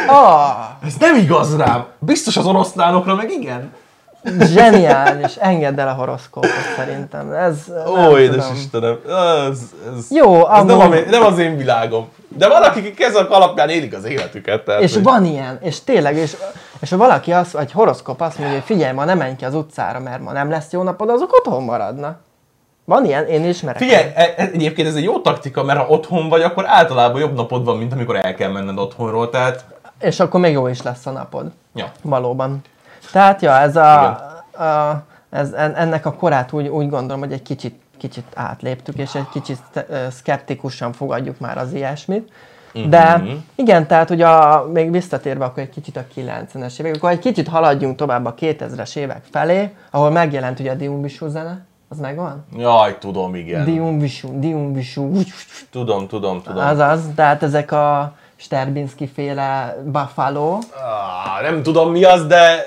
Ah, Ez nem igaz rám. Biztos az oroszlánokra meg igen. Zseniális. Engedd el a horoszkópot szerintem. Ez, nem Ó, édes tudom. Istenem. Ez, ez, Jó, ez nem, amúgy- a, nem az én világom. De van, akik ezek alapján élik az életüket. Tehát, És hogy- van ilyen, és tényleg, és, és ha valaki azt, vagy horoszkop azt mondja, hogy figyelj, ma nem menj ki az utcára, mert ma nem lesz jó napod, azok otthon maradnak. Van ilyen, én ismerek. Figyelj, e- e- egyébként ez egy jó taktika, mert ha otthon vagy, akkor általában jobb napod van, mint amikor el kell menned otthonról. Tehát, És akkor még jó is lesz a napod. ja. Valóban. Tehát, ja, ez a, a ez, en- ennek a korát úgy, úgy gondolom, hogy egy kicsit, kicsit átléptük, és egy kicsit szkeptikusan fogadjuk már az ilyesmit. De Mhm. igen, tehát hogy a, még visszatérve akkor egy kicsit a 90-es évek, akkor egy kicsit haladjunk tovább a 2000-es évek felé, ahol megjelent ugye a Diumvisú zene, az megvan? Jaj, tudom, igen. Diumvisú, Diumvisú, Tudom, tudom, tudom. azaz, tehát ezek a Sterbinski féle Buffalo, Ah, nem tudom mi az, de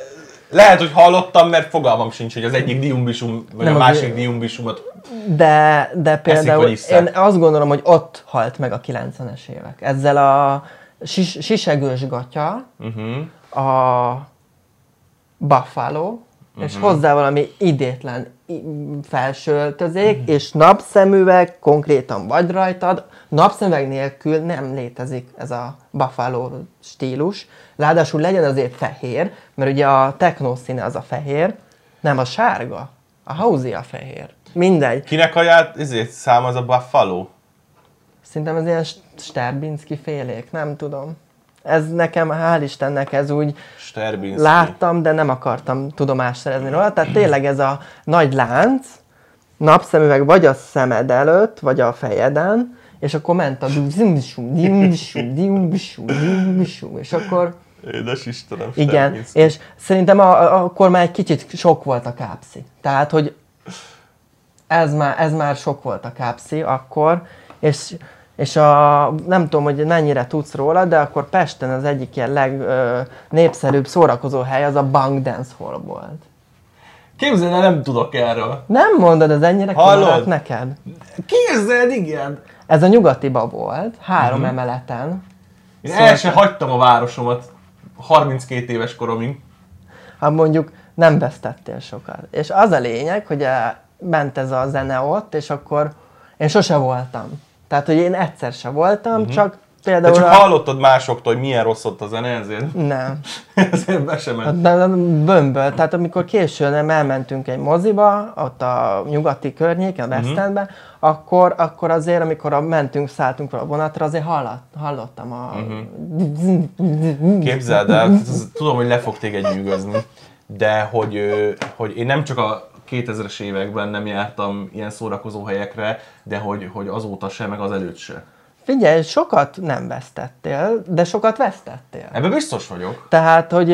lehet, hogy hallottam, mert fogalmam sincs, hogy az egyik diumbisum, vagy Nem a az- másik diumbisumot. De, de például isszák. én azt gondolom, hogy ott halt meg a 90-es évek. Ezzel a sis, sisegős gatya, Uh-huh. a Buffalo, és hozzá valami idétlen i- felsőöltözék, és napszemüveg konkrétan vagy rajtad, napszemüveg nélkül nem létezik ez a Buffalo stílus. Ráadásul legyen azért fehér, mert ugye a techno színe az a fehér, nem a sárga. A hausi a fehér. Mindegy. Kinek ajánlt, ezért szám az a Buffalo? Szerintem ez ilyen Sterbinski félék, nem tudom. Ez nekem, hál' Istennek ez úgy Sterbinski. láttam, de nem akartam tudomást szerezni róla. Tehát tényleg ez a nagy lánc, napszemüveg vagy a szemed előtt, vagy a fejeden, és akkor ment a diumsum, diumsum, diumsum, diumsum, és akkor Édes Istenem, igen, Sterbinski. és szerintem a, a, akkor már egy kicsit sok volt a kápszi. Tehát, hogy ez már, ez már sok volt a kápszi akkor, és, és a, nem tudom, hogy mennyire tudsz róla, de akkor Pesten az egyik ilyen legnépszerűbb szórakozó hely az a Bang Dance Hall volt. Képzeld el, nem tudok erről. Nem mondod, ez ennyire kimaradt neked? Képzeld, igen. Ez a nyugatiba volt, három uh-huh. emeleten. Én Szóval- el sem hagytam a városomat 32 éves koromig. Hát mondjuk nem vesztettél sokat. És az a lényeg, hogy eh, ment ez a zene ott, és akkor én sose voltam. Tehát, hogy én egyszer se voltam, uh-huh. csak De például... csak a- hallottad másoktól, hogy milyen rossz ott a zene, ezért, Nem. (laughs) ezért be sem ment. De bömböl. Tehát amikor későn elmentünk egy moziba, ott a nyugati környéken, a West Endben, akkor, akkor azért, amikor a, mentünk, szálltunk fel a vonatra, azért hallott, hallottam a... (laughs) Képzeld el, tudom, hogy le fog téged nyűgözni, de hogy, hogy én nem csak a 2000-es években nem jártam ilyen szórakozó helyekre, de hogy, hogy azóta se, meg az előtt se. Figyelj, sokat nem vesztettél, de sokat vesztettél. Ebben biztos vagyok. Tehát, hogy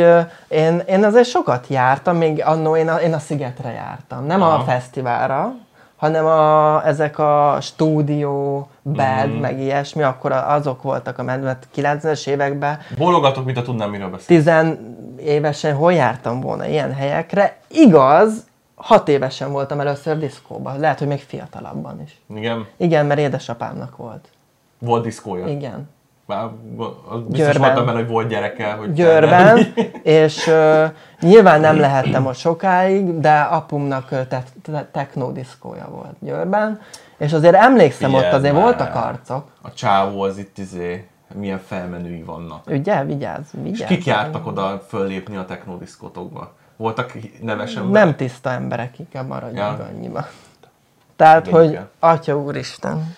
én, én azért sokat jártam, még annó én a, én a Szigetre jártam. Nem Aha. a fesztiválra, hanem a, ezek a stúdió, bed, mm. meg ilyesmi, akkor azok voltak a mert 90-es években. Bólogatok, mint a tudnám, miről beszélni. Tizen évesen hol jártam volna ilyen helyekre? Igaz, hat évesen voltam először diszkóban. Lehet, hogy még fiatalabban is. Igen, Igen, mert édesapámnak volt. volt diszkója. Igen. Már az biztos Győrben. voltam benne, hogy volt gyereke. Hogy Győrben, (laughs) és uh, nyilván nem lehettem ott sokáig, de apumnak te- te- technodiszkója volt Győrben, és azért emlékszem, ott Figyeld azért már. voltak arcok. A csávó az itt izé, milyen felmenői vannak. Ugye? Vigyázz, És vigyázz. kik jártak oda föllépni a technodiszkotokba? Voltak neves emberek? Nem tiszta emberek, inkább maradjunk Ja. annyiba. Tehát, Igen, hogy. Atya Úristen.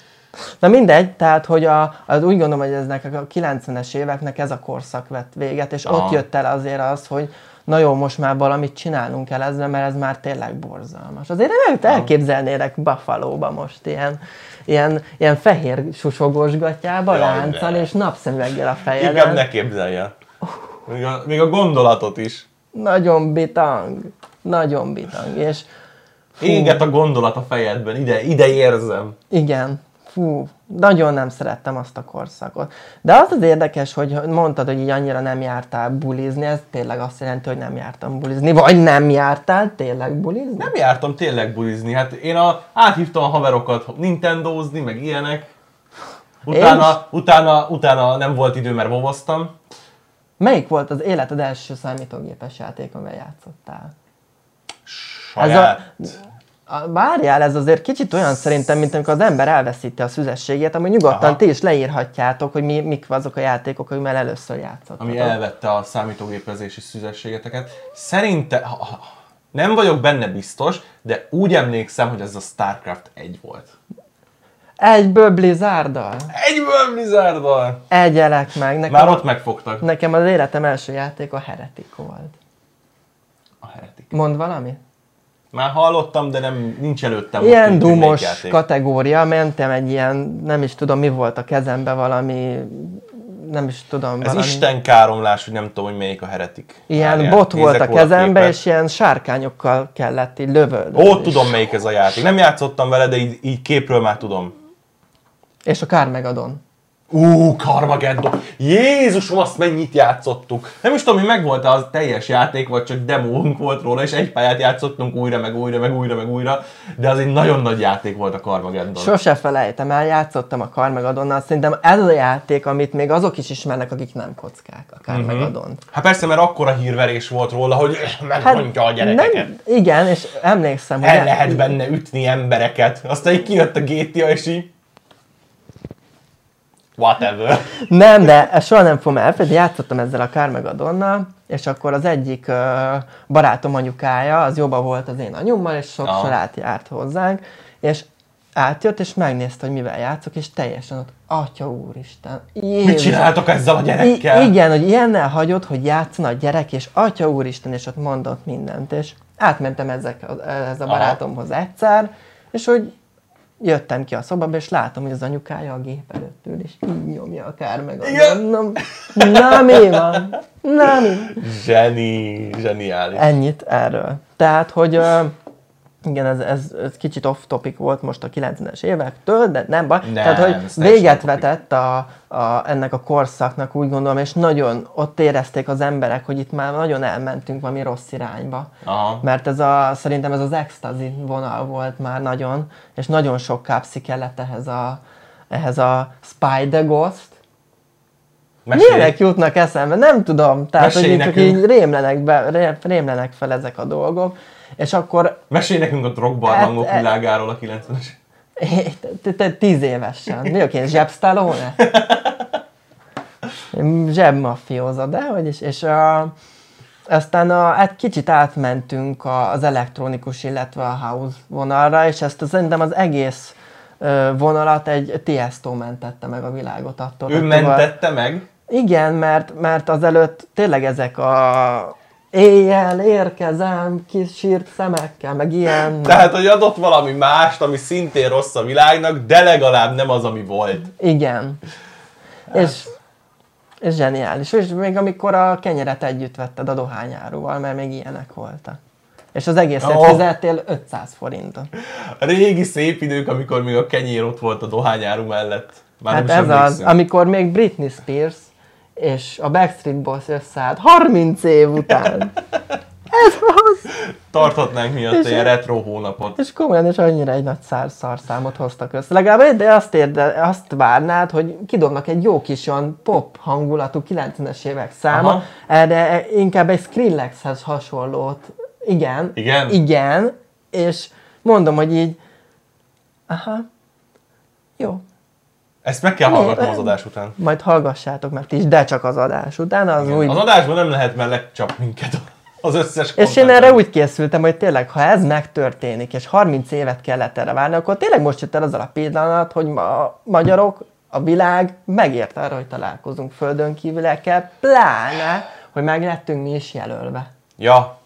Na mindegy, tehát, hogy a, az úgy gondolom, hogy eznek a 90-es éveknek ez a korszak vett véget, és Aha. ott jött el azért az, hogy na jó, most már valamit csinálnunk kell ezzel, mert ez már tényleg borzalmas. Azért én el- elképzelnélek Buffalo-ba most ilyen, ilyen, ilyen fehér susogós gatyába, lánccal ne. és napszemüveggel a Inkább fejeden. ne képzelj el. Még a, még a gondolatot is. Nagyon bitang. Nagyon bitang. És Éget a gondolat a fejedben, ide, ide érzem. Igen. Fú, nagyon nem szerettem azt a korszakot. De az az érdekes, hogy mondtad, hogy így annyira nem jártál bulizni, ez tényleg azt jelenti, hogy nem jártam bulizni, vagy nem jártál tényleg bulizni? Nem jártam tényleg bulizni, hát én a, áthívtam a haverokat Nintendozni, meg ilyenek. Utána, utána, utána nem volt idő, mert vovoztam. Melyik volt az életed első számítógépes játék, amivel játszottál? Saját. A, várjál, ez azért kicsit olyan szerintem, mint amikor az ember elveszíti a szüzességét, amúgy nyugodtan Aha. ti is leírhatjátok, hogy mi, mik azok a játékok, amivel először játszottatok. ami elvette a számítógépezési szüzességeteket. Szerinte, nem vagyok benne biztos, de úgy emlékszem, hogy ez a StarCraft 1 volt. Egyből Blizzarddal? Egyből Blizzarddal! Egyelek meg. Nekem, Már ott megfogtak. nekem az életem első játék a Heretic volt. A heretik. Mond valami? Már hallottam, de nem, nincs előttem. Ilyen dumos kategória, mentem egy ilyen, nem is tudom mi volt a kezembe, valami, nem is tudom, Ez valami. Isten káromlás, hogy nem tudom, hogy melyik a heretik. Ilyen Várjál, bot volt a kezembe, képet. és ilyen sárkányokkal kellett így lövöldni. Ó, tudom melyik ez a játék. Nem játszottam vele, de így, így képről már tudom. És a Carmageddon. Ú, Carmageddon. Jézusom, azt mennyit játszottuk. Nem is tudom, hogy megvolt az teljes játék, vagy csak demónk volt róla, és egy pályát játszottunk újra, meg újra, meg újra, meg újra. De az egy nagyon nagy játék volt a Carmageddon. Sose felejtem el, játszottam a Carmageddonnal. Szerintem ez a játék, amit még azok is ismernek, akik nem kockák, a Carmageddon. Hát persze, mert akkora hírverés volt róla, hogy megmondja a gyerekeket. Hát nem, igen, és emlékszem, hogy El lehet benne ütni embereket. Aztán így kijött a GTA, és így... Whatever. Nem, de ezt soha nem fogom elfelejteni, játszottam ezzel a Carmageddonnal, és akkor az egyik uh, barátom anyukája, az jobban volt az én anyummal, és sokszor Aha. átjárt hozzánk, és átjött, és megnézte, hogy mivel játszok, és teljesen ott, atya úristen, Jézus. Mit csináltok ezzel a I- gyerekkel? igen, hogy ilyennel hagyod, hogy játszon a gyerek, és atya úristen, és ott mondott mindent, és átmentem ezek, ez a barátomhoz egyszer, és hogy jöttem ki a szobába, és látom, hogy az anyukája a gép előtt ül, és így nyomja a kár meg a Igen. na, na mi van? Na mi? Zseni, zseniális. Ennyit erről. Tehát, hogy igen, ez, ez, ez kicsit off-topic volt most a 90-es évektől, de nem baj. Nem, Tehát, hogy véget vetett a, a, ennek a korszaknak, úgy gondolom, és nagyon ott érezték az emberek, hogy itt már nagyon elmentünk valami rossz irányba. Aha. Mert ez a, szerintem ez az ecstasy vonal volt már nagyon, és nagyon sok kápszi kellett ehhez a, ehhez a Spider Ghost. Mesélj. Milyenek jutnak eszembe? Nem tudom. Tehát, hogy Mesélj így csak nekünk. így rémlenek, be, ré- rémlenek fel ezek a dolgok. És akkor Mesélj nekünk a drogbarlangok Hát, e- világáról a 90-es. te, te tíz évesen. Mi én? Zsebstallone? Zsebmafióza, de hogy is. És a, aztán a, hát kicsit átmentünk az elektronikus, illetve a house vonalra, és ezt szerintem az egész vonalat egy Tiesto mentette meg a világot attól. Ő mentette meg? Igen, mert, mert azelőtt tényleg ezek a éjjel érkezem kis sírt szemekkel, meg ilyen. Tehát, hogy adott valami mást, ami szintén rossz a világnak, de legalább nem az, ami volt. Igen. És, és zseniális. És még amikor a kenyeret együtt vetted a dohányáróval, mert még ilyenek voltak. És az egészet Ó. fizettél 500 forintot. A régi szép idők, amikor még a kenyér ott volt a dohányáru mellett. Már Hát ez az, amikor még Britney Spears és a Backstreet Boys összeállt 30 év után. Ez az! Tarthatnánk miatt És- egy retro hónapot. És komolyan is annyira egy nagy szár szarszámot hoztak össze. Legalább de azt, érde, azt várnád, hogy kidobnak egy jó kis olyan pop hangulatú 90-es évek száma, Aha. erre inkább egy Skrillexhez hasonlót. Igen. Igen? Igen. És mondom, hogy így, aha, jó, Ezt meg kell hallgatnom az adás után. majd hallgassátok meg ti is, de csak az adás után, az úgy Az adásban nem lehet, mert lecsap minket az összes És én erre úgy készültem, hogy tényleg, ha ez megtörténik, és 30 évet kellett erre várni, akkor tényleg most jött el az a pillanat, hogy ma a magyarok, a világ megért arra, hogy találkozunk földön kívülekkel, pláne, hogy meg lettünk mi is jelölve. Ja.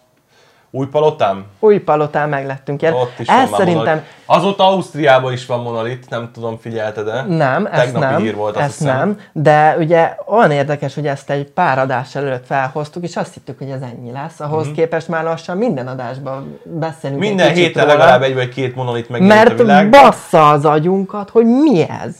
Új palotám? Új palotán meg lettünk jelölve. Ott is van Ez már szerintem. Azóta Ausztriában is van monolit, nem tudom, figyelte-e? nem, Tegnapi nem, hír volt, ezt hiszem. nem, de ugye olyan érdekes, hogy ezt egy pár adás előtt felhoztuk, és azt hittük, hogy ez ennyi lesz. Ahhoz képest már lassan minden adásban beszélünk. Minden héten róla. legalább egy vagy két monolit megjelent a Mert világban. bassza az agyunkat, hogy mi ez.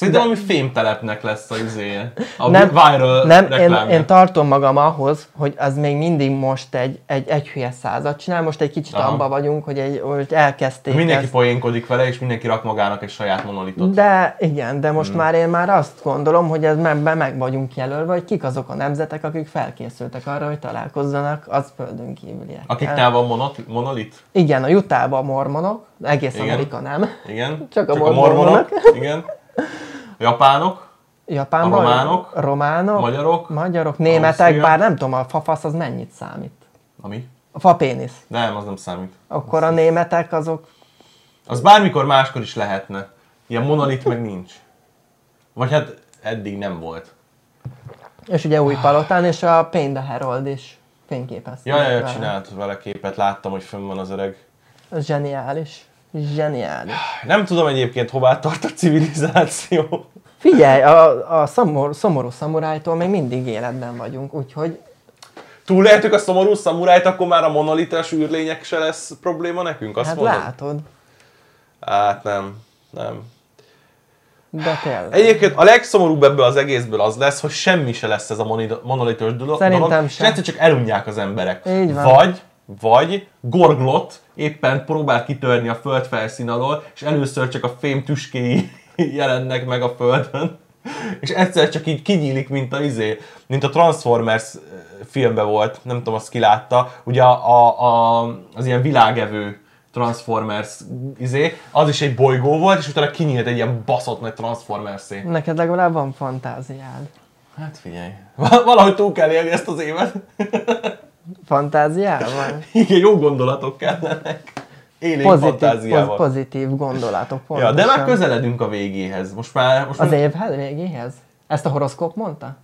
Szerintem valami fémtelepnek lesz a izéje. A nem, viral nem én, reklámja. én tartom magam ahhoz, hogy az még mindig most egy, egy, egy hülye százat csinál, most egy kicsit abba vagyunk, hogy, egy, hogy elkezdték Mindenki ezt. poénkodik vele, és mindenki rak magának egy saját monolitot. De igen, de Hmm. most már én már azt gondolom, hogy ebben meg vagyunk jelölve, hogy kik azok a nemzetek, akik felkészültek arra, hogy találkozzanak az földön kívüliekkel. Akiknál van monot, monolit? Igen, a Utahban a mormonok, egész Igen. Amerika nem. Igen. Csak a a mormonok. mormonok. Igen. Japánok, Japánban A románok? románok, magyarok, magyarok, németek, Ausztria. bár nem tudom, a fafasz az mennyit számít. ami? A fapénisz. Nem, az nem számít. Akkor a németek azok, Az bármikor máskor is lehetne. Ilyen monolit meg nincs. Vagy hát eddig nem volt. és ugye új palotán, és a Pain the Herald is fényképezte. Ja, ja, csinált vele képet, láttam, hogy fönn van az öreg. Ez zseniális. Zseniális. Nem tudom egyébként hová tart a civilizáció. Figyelj, a, a szomor, szomorú szamurájtól még mindig életben vagyunk, úgyhogy Túléltük a szomorú szamurájt, akkor már a monolites űrlények se lesz probléma nekünk? Azt hát mondod? látod, Hát nem, nem. de tényleg. Egyébként a legszomorúbb ebből az egészből az lesz, hogy semmi se lesz ez a monolitos dolog. Szerintem sem. És egyszer csak elunják az emberek. Így van. Vagy, vagy Gorglot éppen próbál kitörni a föld felszín alól, és először csak a fém tüskéi (laughs) jelennek meg a földön. (laughs) És egyszer csak így kinyílik, mint a izé, mint a Transformers filmben volt, nem tudom, azt ki látta, ugye a, a, a, az ilyen világevő Transformers izé, az is egy bolygó volt, és utána kinyílt egy ilyen baszott nagy transformers -é. Neked legalább van fantáziád. Hát figyelj, (laughs) valahogy túl kell élni ezt az évet. Fantáziával? (laughs) Igen, jó gondolatok kellenek. Élénk Pozitív, fantáziával. poz, pozitív gondolatok. ja, de pontosan. már közeledünk a végéhez. Most már... Most Az már... évhez végéhez? Ezt a horoszkóp mondta?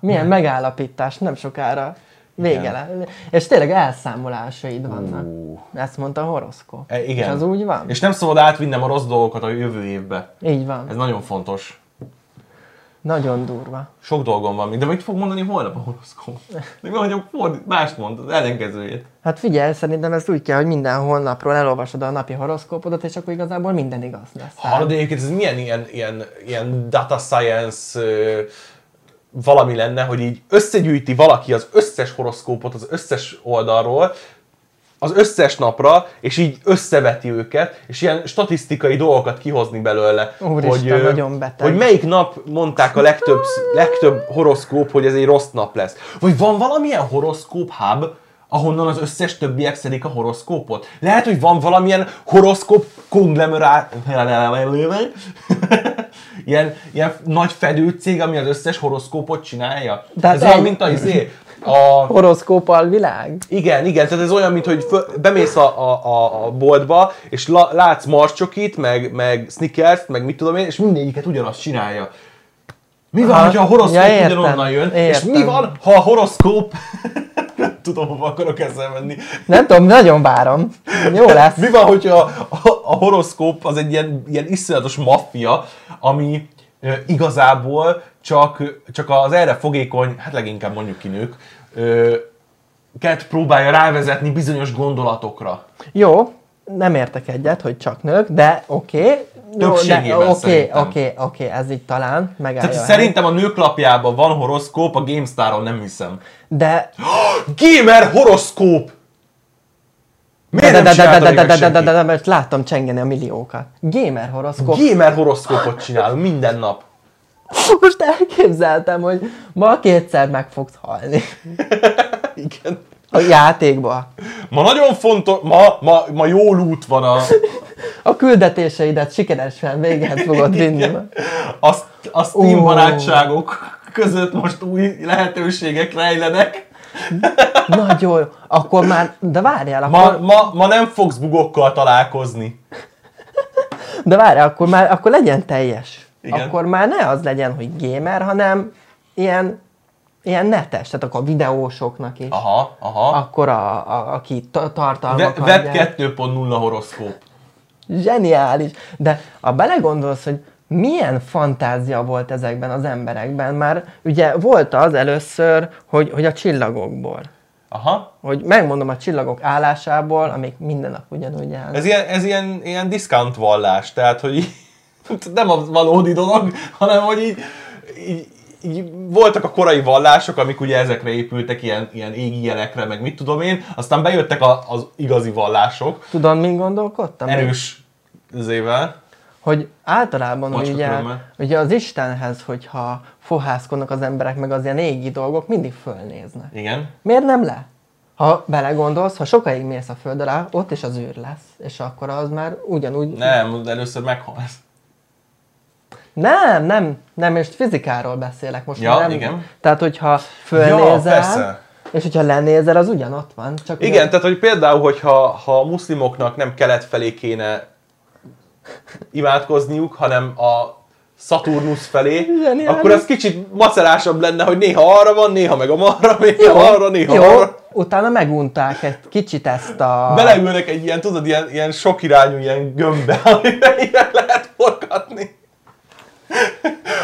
Milyen megállapítás, nem sokára vége le. És tényleg elszámolásaid vannak. Ú. Ezt mondta a horoszkóp. E, igen. És az úgy van? És nem szabad átvinnem a rossz dolgokat a jövő évbe. Így van. Ez nagyon fontos. Nagyon durva. Sok dolgom van még, de mit fog mondani holnap a horoszkóp? Még van, hogy fordít, mást mond, az ellenkezőjét. Hát figyelj, szerintem ezt úgy kell, hogy minden holnapról elolvasod a napi horoszkópodat, és akkor igazából minden igaz lesz. Hallod, de egyébként ez milyen ilyen, ilyen, ilyen data science ö, valami lenne, hogy így összegyűjti valaki az összes horoszkópot az összes oldalról, az összes napra, és így összeveti őket, és ilyen statisztikai dolgokat kihozni belőle. Úristen, hogy, nagyon beteg. hogy melyik nap mondták a legtöbb, legtöbb horoszkóp, hogy ez egy rossz nap lesz. Vagy van valamilyen horoszkóp hub, ahonnan az összes többiek szedik a horoszkópot. Lehet, hogy van valamilyen horoszkóp konglomerát... (laughs) ilyen, ilyen nagy fedőcég, ami az összes horoszkópot csinálja. Tehát ez olyan, mint a, izé, a, Horoszkóppal világ? igen, igen, tehát ez olyan, mint hogy föl, bemész a, a, a, a boltba, és la, látsz marscsokit, meg, meg sneakers meg mit tudom én, és mindegyiket ugyanazt csinálja. Mi van, ha a horoszkóp Ja, értem, ugyanonnan jön, és értem. mi van, ha a horoszkóp... (laughs) Nem tudom, hova akarok ezzel menni. Nem tudom, nagyon várom. Jó (laughs) lesz. Mi van, hogyha a, a horoszkóp az egy ilyen, ilyen iszonyatos maffia, ami igazából csak, csak az erre fogékony, hát leginkább mondjuk ki nők, ket próbálja rávezetni bizonyos gondolatokra. Jó, nem értek egyet, hogy csak nők, de oké. Okay. Többségében Oké, oké, oké, ez így talán megállja. Tehát a szerintem a nők lapjában van horoszkóp, a GameStar-on nem hiszem. De Gamer horoszkóp! Miért de, de, de, de, de, de, meg de, de, de, senki? de, mert láttam csengeni a milliókat. Gamer horoszkóp. Gamer horoszkópot csinálunk minden nap. (laughs) Most elképzeltem, hogy ma kétszer meg fogsz halni. (laughs) Igen. A játékba. Ma nagyon fontos, ma, ma, ma jó lút van a... A küldetéseidet sikeresen véghez fogod (laughs) vinni. A, a Steam Ó. barátságok között most új lehetőségek rejlenek. Nagyon jó. Akkor már, de várjál, Ma, akkor, ma, ma nem fogsz bugokkal találkozni. de várjál, akkor már, akkor legyen teljes. Igen. Akkor már ne az legyen, hogy gamer, hanem ilyen, ilyen netes, tehát akkor a videósoknak is. Aha, aha. Akkor a, a, aki ta- Web, tartalmakat web gyárt. 2.0 horoszkóp. Zseniális. De ha belegondolsz, hogy milyen fantázia volt ezekben az emberekben, már ugye volt az először, hogy, hogy a csillagokból. Aha. Hogy megmondom a csillagok állásából, amik minden nap ugyanúgy állnak. Ez ilyen, ez ilyen, ilyen discount vallás, tehát hogy (laughs) Nem a valódi dolog, hanem hogy így, így, így voltak a korai vallások, amik ugye ezekre épültek, ilyen, ilyen égi jelekre, meg mit tudom én, aztán bejöttek a, az igazi vallások, Tudod, min gondolkodtam? erős zével. hogy általában Macska ugye, ugye az Istenhez, hogyha fohászkodnak az emberek, meg az ilyen égi dolgok, mindig fölnéznek. Igen. Miért nem le? Ha belegondolsz, ha sokáig mész a föld alá, ott is az űr lesz, és akkor az már ugyanúgy... Nem, először meghalsz. Nem, nem, nem, most fizikáról beszélek most Ja, nem. igen. Tehát, hogyha Ja, fölnézel, persze. és hogyha lenézel, az ugyanott van. Csak Igen, ugye- tehát hogy például, hogyha ha a muszlimoknak nem kelet felé kéne imádkozniuk, hanem a Saturnus felé, Zseniális. akkor az kicsit macerásabb lenne, hogy néha arra van, néha meg a marra, (laughs) néha jó, arra, néha jó, arra. utána megunták egy kicsit ezt a... Beleülnek egy ilyen, tudod, ilyen, ilyen sok irányú ilyen gömbbe, (laughs) amiben ilyen lehet forgatni.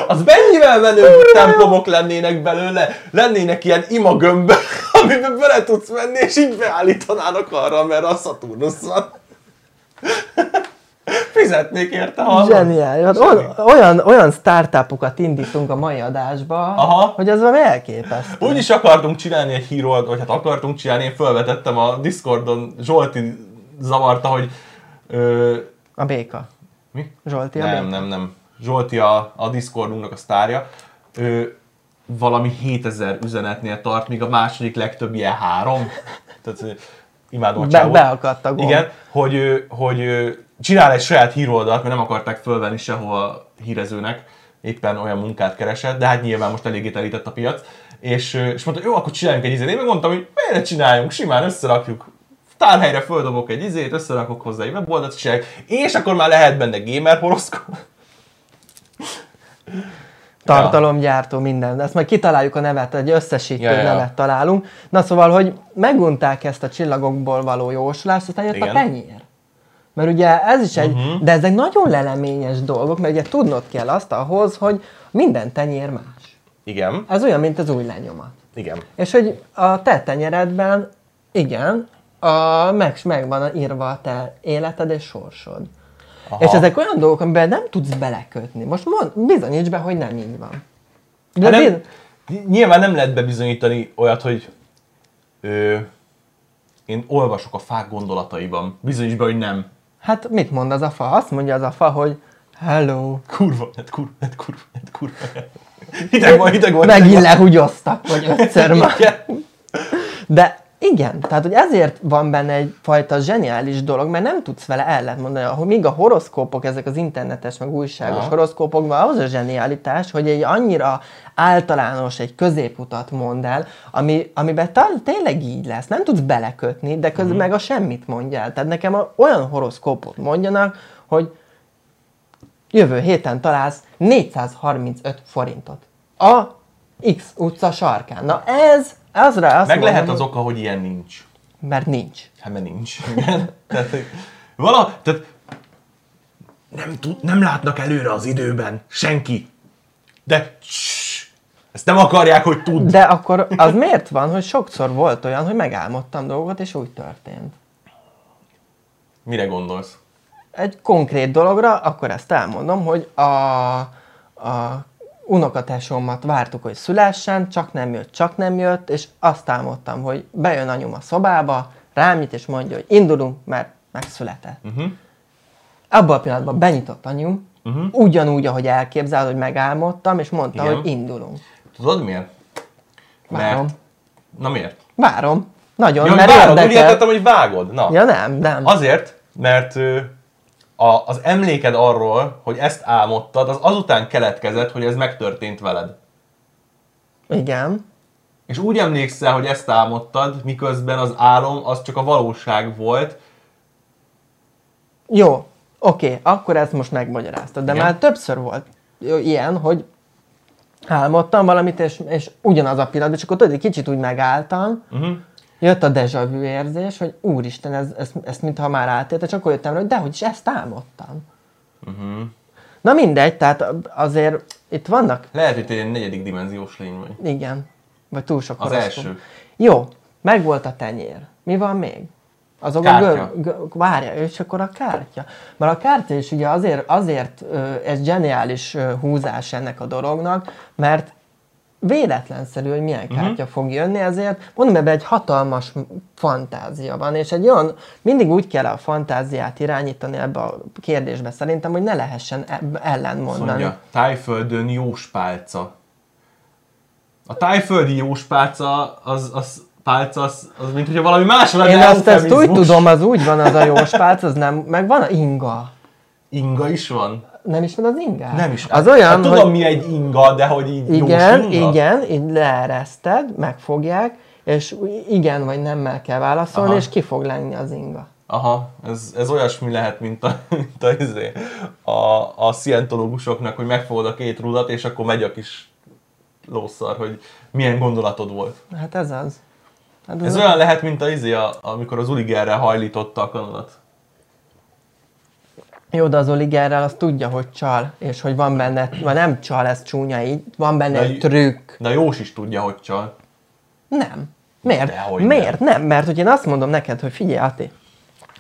Az mennyivel menőbb templomok lennének belőle, lennének ilyen imagömbbe, (laughs) amiben bele tudsz menni, és így beállítanának arra, mert a Saturnus van. (laughs) Fizetnék érte, ha Zseniális. Hát oly- olyan, olyan startupokat indítunk a mai adásba, Aha. hogy az valami elképesztő. Úgy is akartunk csinálni egy hírold, vagy hát akartunk csinálni, én felvetettem a Discordon, Zsolti zavarta, hogy ö, A béka. mi? Zsolti a Nem, béka. nem, nem. Zsolti a, a Discordunknak a sztárja. Ő valami 7000 üzenetnél tart, míg a második legtöbb ilyen három. Tehát imádom a Be, beakadt a gomb. Igen, hogy, hogy csinál egy saját híroldalt, mert nem akarták fölvenni sehova hírezőnek, éppen olyan munkát keresett, de hát nyilván most eléggé telített a piac, és, és mondta, jó, akkor csináljunk egy izét. Én meg mondtam, hogy miért ne csináljunk, simán összerakjuk tárhelyre földobok egy izét, összerakok hozzá egy weboldalt, és akkor már lehet benne gamer horoszkóp. Tartalomgyártó, minden. Ezt majd kitaláljuk a nevet, egy összesítő Ja, ja. nevet találunk. Na szóval, hogy megunták ezt a csillagokból való jóslást, aztán jött Igen. a tenyér. Mert ugye ez is egy, uh-huh. de ezek nagyon leleményes dolgok, mert ugye tudnod kell azt ahhoz, hogy minden tenyér más. Igen, Ez olyan, mint az új lenyomat. igen. És hogy a te tenyeredben, igen, a, meg, meg van írva a te életed és sorsod. Aha. És ezek olyan dolgok, amiben nem tudsz belekötni. Most mond, bizonyíts be, hogy nem így van. De Hát biz- nem, nyilván nem lehet bebizonyítani olyat, hogy ö, én olvasok a fák gondolataiban. Bizonyíts be, hogy nem. hát mit mond az a fa? Azt mondja az a fa, hogy hello. Kurva, hát kurva, hát kurva, hát kurva. Hideg van, hideg van. Megint lehugyoztak, vagy ötször már. De igen, tehát hogy ezért van benne egyfajta zseniális dolog, mert nem tudsz vele ellent mondani. Ahol míg a horoszkópok, ezek az internetes, meg újságos Aha. horoszkópokban ahhoz a zsenialitás, hogy egy annyira általános, egy középutat mond el, ami, amiben tal- tényleg így lesz. Nem tudsz belekötni, de közben meg a semmit mondja el. Tehát nekem a, olyan horoszkópot mondjanak, hogy jövő héten találsz 435 forintot. A X utca sarkán. Na ez, azra azt Meg mondom, lehet az oka, hogy ilyen nincs. Mert nincs. Hát mert nincs. (laughs) Tehát, vala, tehát nem, tud, nem látnak előre az időben. Senki. De ssss, ezt nem akarják, hogy tudd. De akkor az miért van, hogy sokszor volt olyan, hogy megálmodtam dolgot, és úgy történt? Mire gondolsz? Egy konkrét dologra, akkor ezt elmondom, hogy a, a unokatesómat vártuk, hogy szülessen, csak nem jött, csak nem jött, és azt álmodtam, hogy bejön anyum a szobába, rám nyit, és mondja, hogy indulunk, mert megszületett. Uh-huh. Abban a pillanatban benyitott anyum, Uh-huh. ugyanúgy, ahogy elképzeled, hogy megálmodtam, és mondta, Igen. hogy indulunk. Tudod miért? Várom. Na miért? Várom. Nagyon, Ja, mert mert várod, úgy érdekel. értettem, hogy vágod. Na. Ja nem, nem. Azért, mert a, az emléked arról, hogy ezt álmodtad, az azután keletkezett, hogy ez megtörtént veled. Igen. És úgy emlékszel, hogy ezt álmodtad, miközben az álom az csak a valóság volt. Jó, oké, akkor ezt most megmagyaráztad. De Igen. már többször volt ilyen, hogy álmodtam valamit, és, és ugyanaz a pillanat, és akkor tudod, egy kicsit úgy megálltam, Uh-huh. Jött a déjà vu érzés, hogy úristen, ez, ez, ezt mintha már átélt, és akkor jöttem rá, hogy dehogy is ezt álmodtam. Uh-huh. Na mindegy, tehát azért itt vannak, Lehet, hogy te egy negyedik dimenziós lény vagy. igen, vagy túl sok Az horoszkóp. első. Jó, megvolt a tenyér. Mi van még? Azok Kártya. a gö- gö- várja, és akkor a kártya. Mert a kártya is ugye azért, azért ez zseniális húzás ennek a dolognak, mert véletlenszerű, hogy milyen Mhm. kártya fog jönni, ezért mondom, ebben egy hatalmas fantázia van, és egy olyan, mindig úgy kell a fantáziát irányítani ebbe a kérdésbe szerintem, hogy ne lehessen eb- ellen Azt mondani. mondja, tájföldön jóspálca. A tájföldi jóspálca, az, az pálca, az, az mint hogyha valami más lenne. Én azt, ezt úgy tudom, az úgy van az a jóspálc, az nem, meg van a inga. Inga is van? Nem is van az ingát? Nem is. Az olyan, hát, tudom, hogy mi egy inga, de hogy így igen, jós inga? igen, így leereszted, megfogják, és igen vagy nemmel kell válaszolni, Aha. és ki fog lenni az inga. Aha, ez, ez olyasmi lehet, mint a, mint a, izé, a, a szientológusoknak, hogy megfogod a két rudat, és akkor megy a kis lószar, hogy milyen gondolatod volt. Hát ez az. Hát Ez olyan lehet, mint a, izé, a, amikor az Uligerrel hajlította a kanolat. Jó, de az Oligerrel azt tudja, hogy csal, és hogy van benne, vagy nem csal, ez csúnya így, van benne De egy trükk. De a Jós is tudja, hogy csal. Nem. Miért? Dehogy Miért? Nem. mert hogy én azt mondom neked, hogy figyelj, Ati,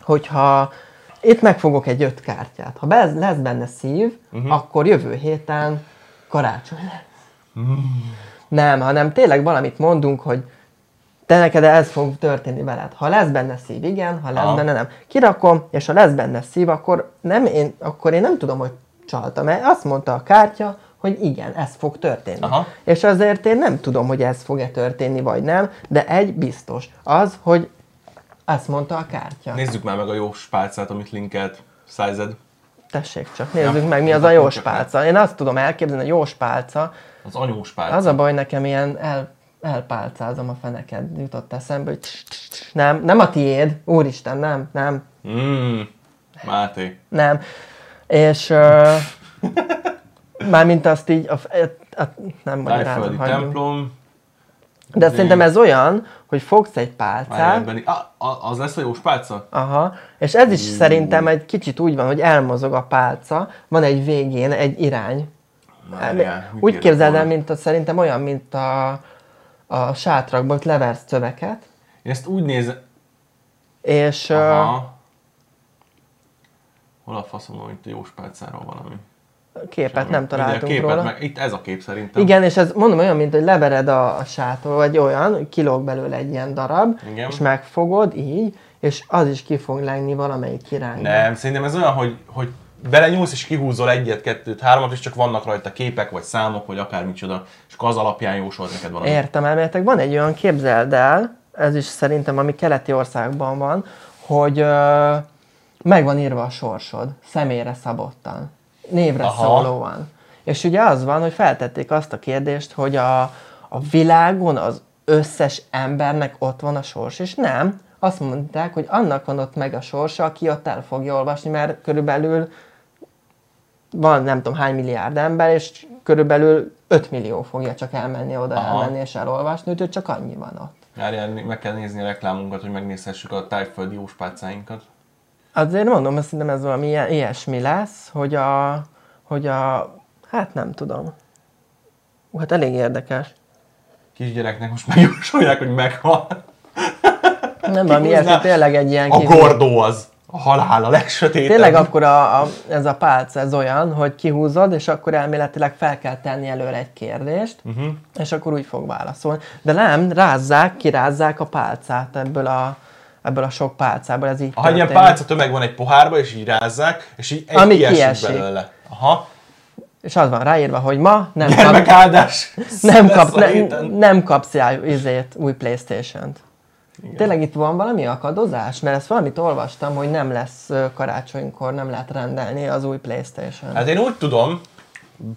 hogyha itt megfogok egy öt kártyát, ha bez, lesz benne szív, uh-huh. akkor jövő héten karácsony lesz. Nem, hanem tényleg valamit mondunk, hogy te neked ez fog történni veled. Ha lesz benne szív, igen, ha lesz Aha. benne nem. Kirakom, és ha lesz benne szív, akkor, nem én, akkor én nem tudom, hogy csaltam. Mert azt mondta a kártya, hogy igen, ez fog történni. Aha. És azért én nem tudom, hogy ez fog-e történni, vagy nem, de egy biztos, az, hogy azt mondta a kártya. Nézzük már meg a Jós pálcát, amit linkelt Szájzed. Tessék csak, nézzük Ja, meg, mi az a mutatjuk jós csak meg. pálca. Én azt tudom elképzelni, a jós pálca, Az anyós pálca. az a baj nekem ilyen el, elpálcázom a feneked, jutott eszembe, hogy nem, nem a tiéd, úristen, nem, nem, Mm, Máté. nem. És uh, mármint azt így, a, a, a, nem magyarázom, templom. De szerintem ez olyan, hogy fogsz egy pálcát, Várjál, ah, a- az lesz a Jós pálca? Aha, és ez is szerintem egy kicsit úgy van, hogy elmozog a pálca, van egy végén egy irány. Várjál, úgy képzeld el, mint a, szerintem olyan, mint a, a sátrakban, hogy leversz szöveket, Én ezt úgy nézem... és uh, Aha. Hol a faszom van itt a Jós pálcáról valami? képet nem Ugye, találtunk képet róla. Meg, itt ez a kép szerintem. Igen, és ez mondom olyan, mint hogy levered a, a sátor, vagy olyan, hogy kilóg belőle egy ilyen darab, Igen. és megfogod így, és az is ki fog lenni valamelyik irányba. Nem, szerintem ez olyan, hogy, hogy belenyúlsz és kihúzol egyet, kettőt, háromat, és csak vannak rajta képek, vagy számok, vagy akármicsoda, és akkor az alapján jósolt neked valami. Értem, elméletek van egy olyan, képzeld el, ez is szerintem, ami keleti országban van, hogy ö, meg van írva a sorsod, személyre szabottan, névre Aha. szólóan. És ugye az van, hogy feltették azt a kérdést, hogy a, a világon az összes embernek ott van a sors, és nem. Azt mondták, hogy annak van ott meg a sorsa, aki ott el fogja olvasni, mert körülbelül van nem tudom hány milliárd ember, és körülbelül 5 millió fogja csak elmenni oda, Aha. elmenni és elolvasni, úgyhogy csak annyi van ott. Várjál, meg kell nézni a reklámunkat, hogy megnézhessük a tájföldi jóspálcáinkat. Azért mondom, hogy szerintem ez valami ilyesmi lesz, hogy a, hogy a, hát nem tudom. Ú, Hát elég érdekes. Kisgyereknek most megjósolják, hogy meghal. Nem valami ilyesmi, tényleg egy ilyen A kis- gordó az. A halál a legsötétebb. Tényleg akkor a, a, ez a pálca, ez olyan, hogy kihúzod, és akkor elméletileg fel kell tenni előre egy kérdést, uh-huh. és akkor úgy fog válaszolni. De nem, rázzák, kirázzák a pálcát ebből a, ebből a sok pálcából, ez így Ha egy ilyen történik. pálca tömeg van egy pohárba, és így rázzák, és így egy Ami kiesik, kiesik. belőle. Aha. És az van ráírva, hogy ma nem, kap, nem, kap, a ne, héten. nem kapsz izét, új Playstation-t. Tényleg itt van valami akadozás? Mert ezt valamit olvastam, hogy nem lesz karácsonykor, nem lehet rendelni az új Playstation. Hát én úgy tudom,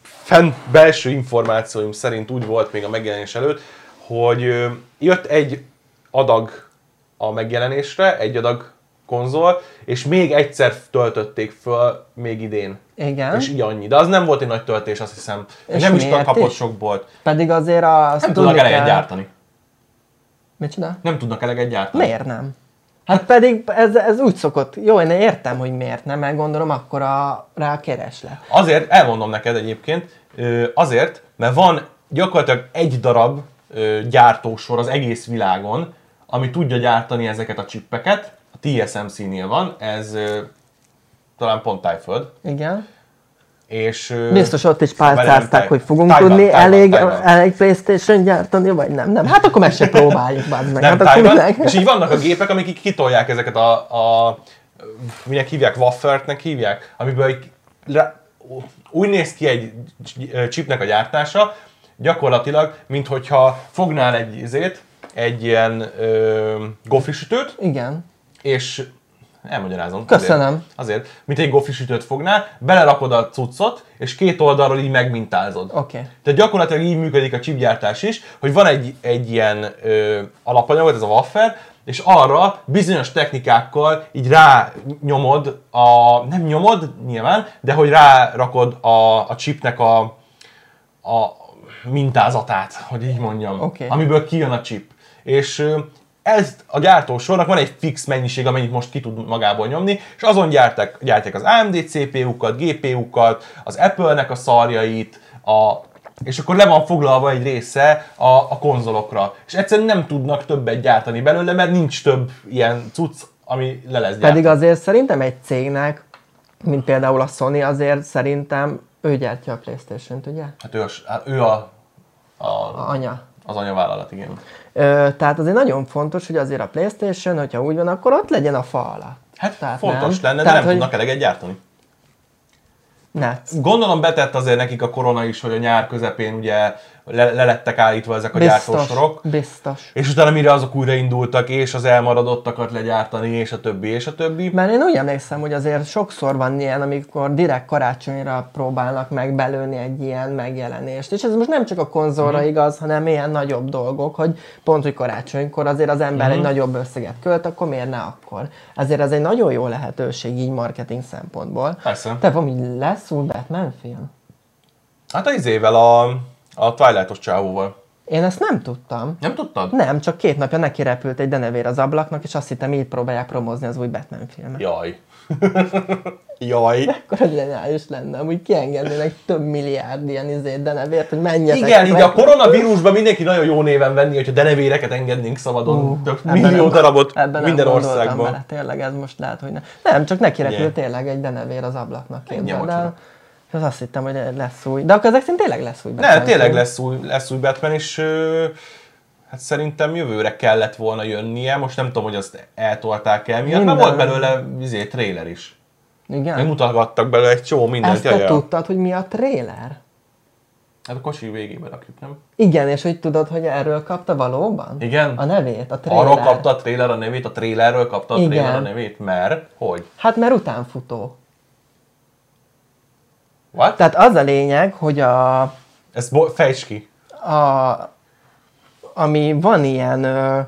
fenn belső információim szerint úgy volt még a megjelenés előtt, hogy jött egy adag a megjelenésre, egy adag konzol, és még egyszer töltötték föl még idén. Igen. És így annyi. De az nem volt egy nagy töltés, azt hiszem. És nem is kapott sok bolt. Pedig azért azt Nem tudnak kell- gyártani. Mit csinál? Nem tudnak eleget gyártani. Miért nem? Hát pedig ez, ez úgy szokott. Jó, én értem, hogy miért nem, mert gondolom akkor a, rá a kereslet. Azért, elmondom neked egyébként, azért, mert van gyakorlatilag egy darab gyártósor az egész világon, ami tudja gyártani ezeket a csippeket, a TSMC-nél van, ez talán pont Tájföld, Igen. És... Biztos ott is pálcázták, hogy fogunk Tájvan, tudni Tájvan, elég, Tájvan. elég Playstation gyártani, vagy nem. Nem, hát akkor meg se próbáljuk, bazd meg. Nem, hát és így vannak a gépek, amik kitolják ezeket a, a minek hívják, waffertnek hívják, amiből így le, úgy néz ki egy chipnek a gyártása, gyakorlatilag, mint hogyha fognál egy izét, egy ilyen ö, gofrisütőt, Igen. és elmagyarázom. Köszönöm. Azért, azért, mint egy gofrisütőt fognál, belerakod a cuccot, és két oldalról így megmintázod. Oké. Tehát gyakorlatilag így működik a chipgyártás is, hogy van egy, egy ilyen ö, alapanyagot, ez a wafer, és arra bizonyos technikákkal így rányomod, a, nem nyomod nyilván, de hogy rárakod a, a chipnek a, a mintázatát, hogy így mondjam, Oké. amiből kijön a chip. És ö, ez a gyártósornak van egy fix mennyiség, amennyit most ki tud magából nyomni, és azon gyárták, gyárták az AMD CPU-kat, GPU-kat, az Apple-nek a szarjait, a, és akkor le van foglalva egy része a, a konzolokra. És egyszerűen nem tudnak többet gyártani belőle, mert nincs több ilyen cucc, ami le lesz gyártva. Pedig azért szerintem egy cégnek, mint például a Sony, azért szerintem ő gyártja a Playstation-t, ugye? Hát ő a, ő a, a, A anya. Az anyavállalat, igen. Ö, tehát azért nagyon fontos, hogy azért a Playstation, hogyha úgy van, akkor ott legyen a fa alatt. Hát Tehát fontos nem. lenne, de Tehát, nem hogy- tudnak eleget gyártani. Ne. Gondolom betett azért nekik a korona is, hogy a nyár közepén ugye le, le lettek állítva ezek a Biztos, gyártósorok. biztos. És utána mire azok újraindultak, és az elmaradottakat legyártani, és a többi, és a többi. Mert én úgy emlékszem, hogy azért sokszor van ilyen, amikor direkt karácsonyra próbálnak meg belőni egy ilyen megjelenést. És ez most nem csak a konzolra Mhm. igaz, hanem ilyen nagyobb dolgok, hogy pont, hogy karácsonykor azért az ember Mhm. egy nagyobb összeget költ, akkor miért ne akkor? Ezért ez egy nagyon jó lehetőség így marketing szempontból. Persze. Te valami lesz új Batman film? Hát az izével a, a Twilight-os csávóval. Én ezt nem tudtam. Nem tudtad? Nem, csak két napja neki repült egy denevér az ablaknak, és azt hittem, így próbálják promozni az új Batman filmet. Jaj. (laughs) Jaj. Akkor hogy zseniális lenne, úgy kiengednének több milliárd ilyen izét denevért, hogy menjetek. Igen, így a koronavírusban mindenki nagyon jó néven venni, hogyha denevéreket engednénk szabadon, Ú, több millió nem- darabot ebben minden országban. Bele, tényleg ez most lehet, hogy nem. Nem, csak neki repült tényleg egy denevér az ablaknak, Ennyi az azt hittem, hogy lesz új. De akkor ezek szerint tényleg lesz új Ne, Batman tényleg film. lesz új, lesz új Batman, és ö, hát szerintem jövőre kellett volna jönnie. Most nem tudom, hogy azt eltolták el miatt, mert volt belőle izé, trailer is. Igen? Megmutatgattak belőle egy csomó mindent. Ezt te jaj, jaj. tudtad, hogy mi a trailer? Hát a kocsi végébe rakjuk, nem? Igen, és hogy tudod, hogy erről kapta valóban? Igen? A nevét, a trailer. Arról kapta a trailer a nevét, a trailerről kapta a Igen. trailer a nevét, mert hogy? Hát mert utánfutó. What? Tehát az a lényeg, hogy a, Ezt bo- fejtsd ki. a ami van ilyen, ö,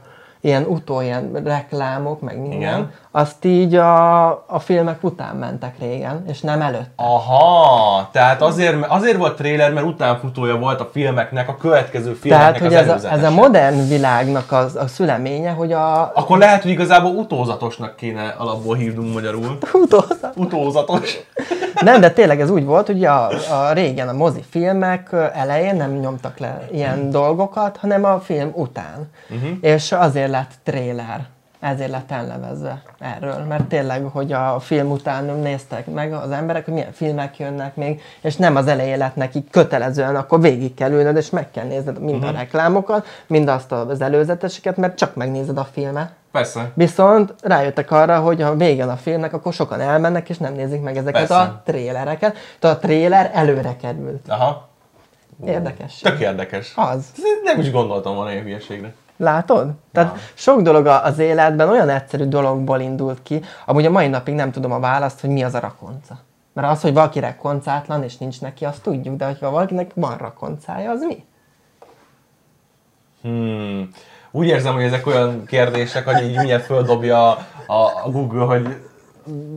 ilyen utó, ilyen reklámok, meg minden, Igen. azt így a, a filmek után mentek régen, és nem előtt. Aha, tehát azért, azért volt trailer, mert utánfutója volt a filmeknek, a következő filmeknek Tehát, hogy az ez a, ez a modern világnak az, a szüleménye, hogy a Akkor lehet, hogy igazából utózatosnak kéne alapból hívnunk magyarul. utózat. Utózatos. Nem, de tényleg ez úgy volt, hogy a, a régen a mozifilmek elején nem nyomtak le ilyen dolgokat, hanem a film után. Uh-huh. És azért lett trailer. Ezért lett elnevezve erről, mert tényleg, hogy a film után néztek meg az emberek, hogy milyen filmek jönnek még, és nem az elején lett neki kötelezően, akkor végig kell ülnöd, és meg kell nézned mind a reklámokat, mind azt az előzeteseket, mert csak megnézed a filmet. Persze. Viszont rájöttek arra, hogy a végén a filmnek, akkor sokan elmennek, és nem nézik meg ezeket Persze. a trélereket. Tehát a tréler előre került. Aha. Érdekes. Tök érdekes. Az. Nem is gondoltam volna ilyen hülyeségre. Látod? Tehát sok dolog az életben olyan egyszerű dologból indult ki, amúgy a mai napig nem tudom a választ, hogy mi az a rakonca. Mert az, hogy valaki rakoncátlan és nincs neki, azt tudjuk, de hogyha valakinek van rakoncája, az mi? Hmm. Úgy érzem, hogy ezek olyan kérdések, hogy így mindjárt földobja a, a, a Google, hogy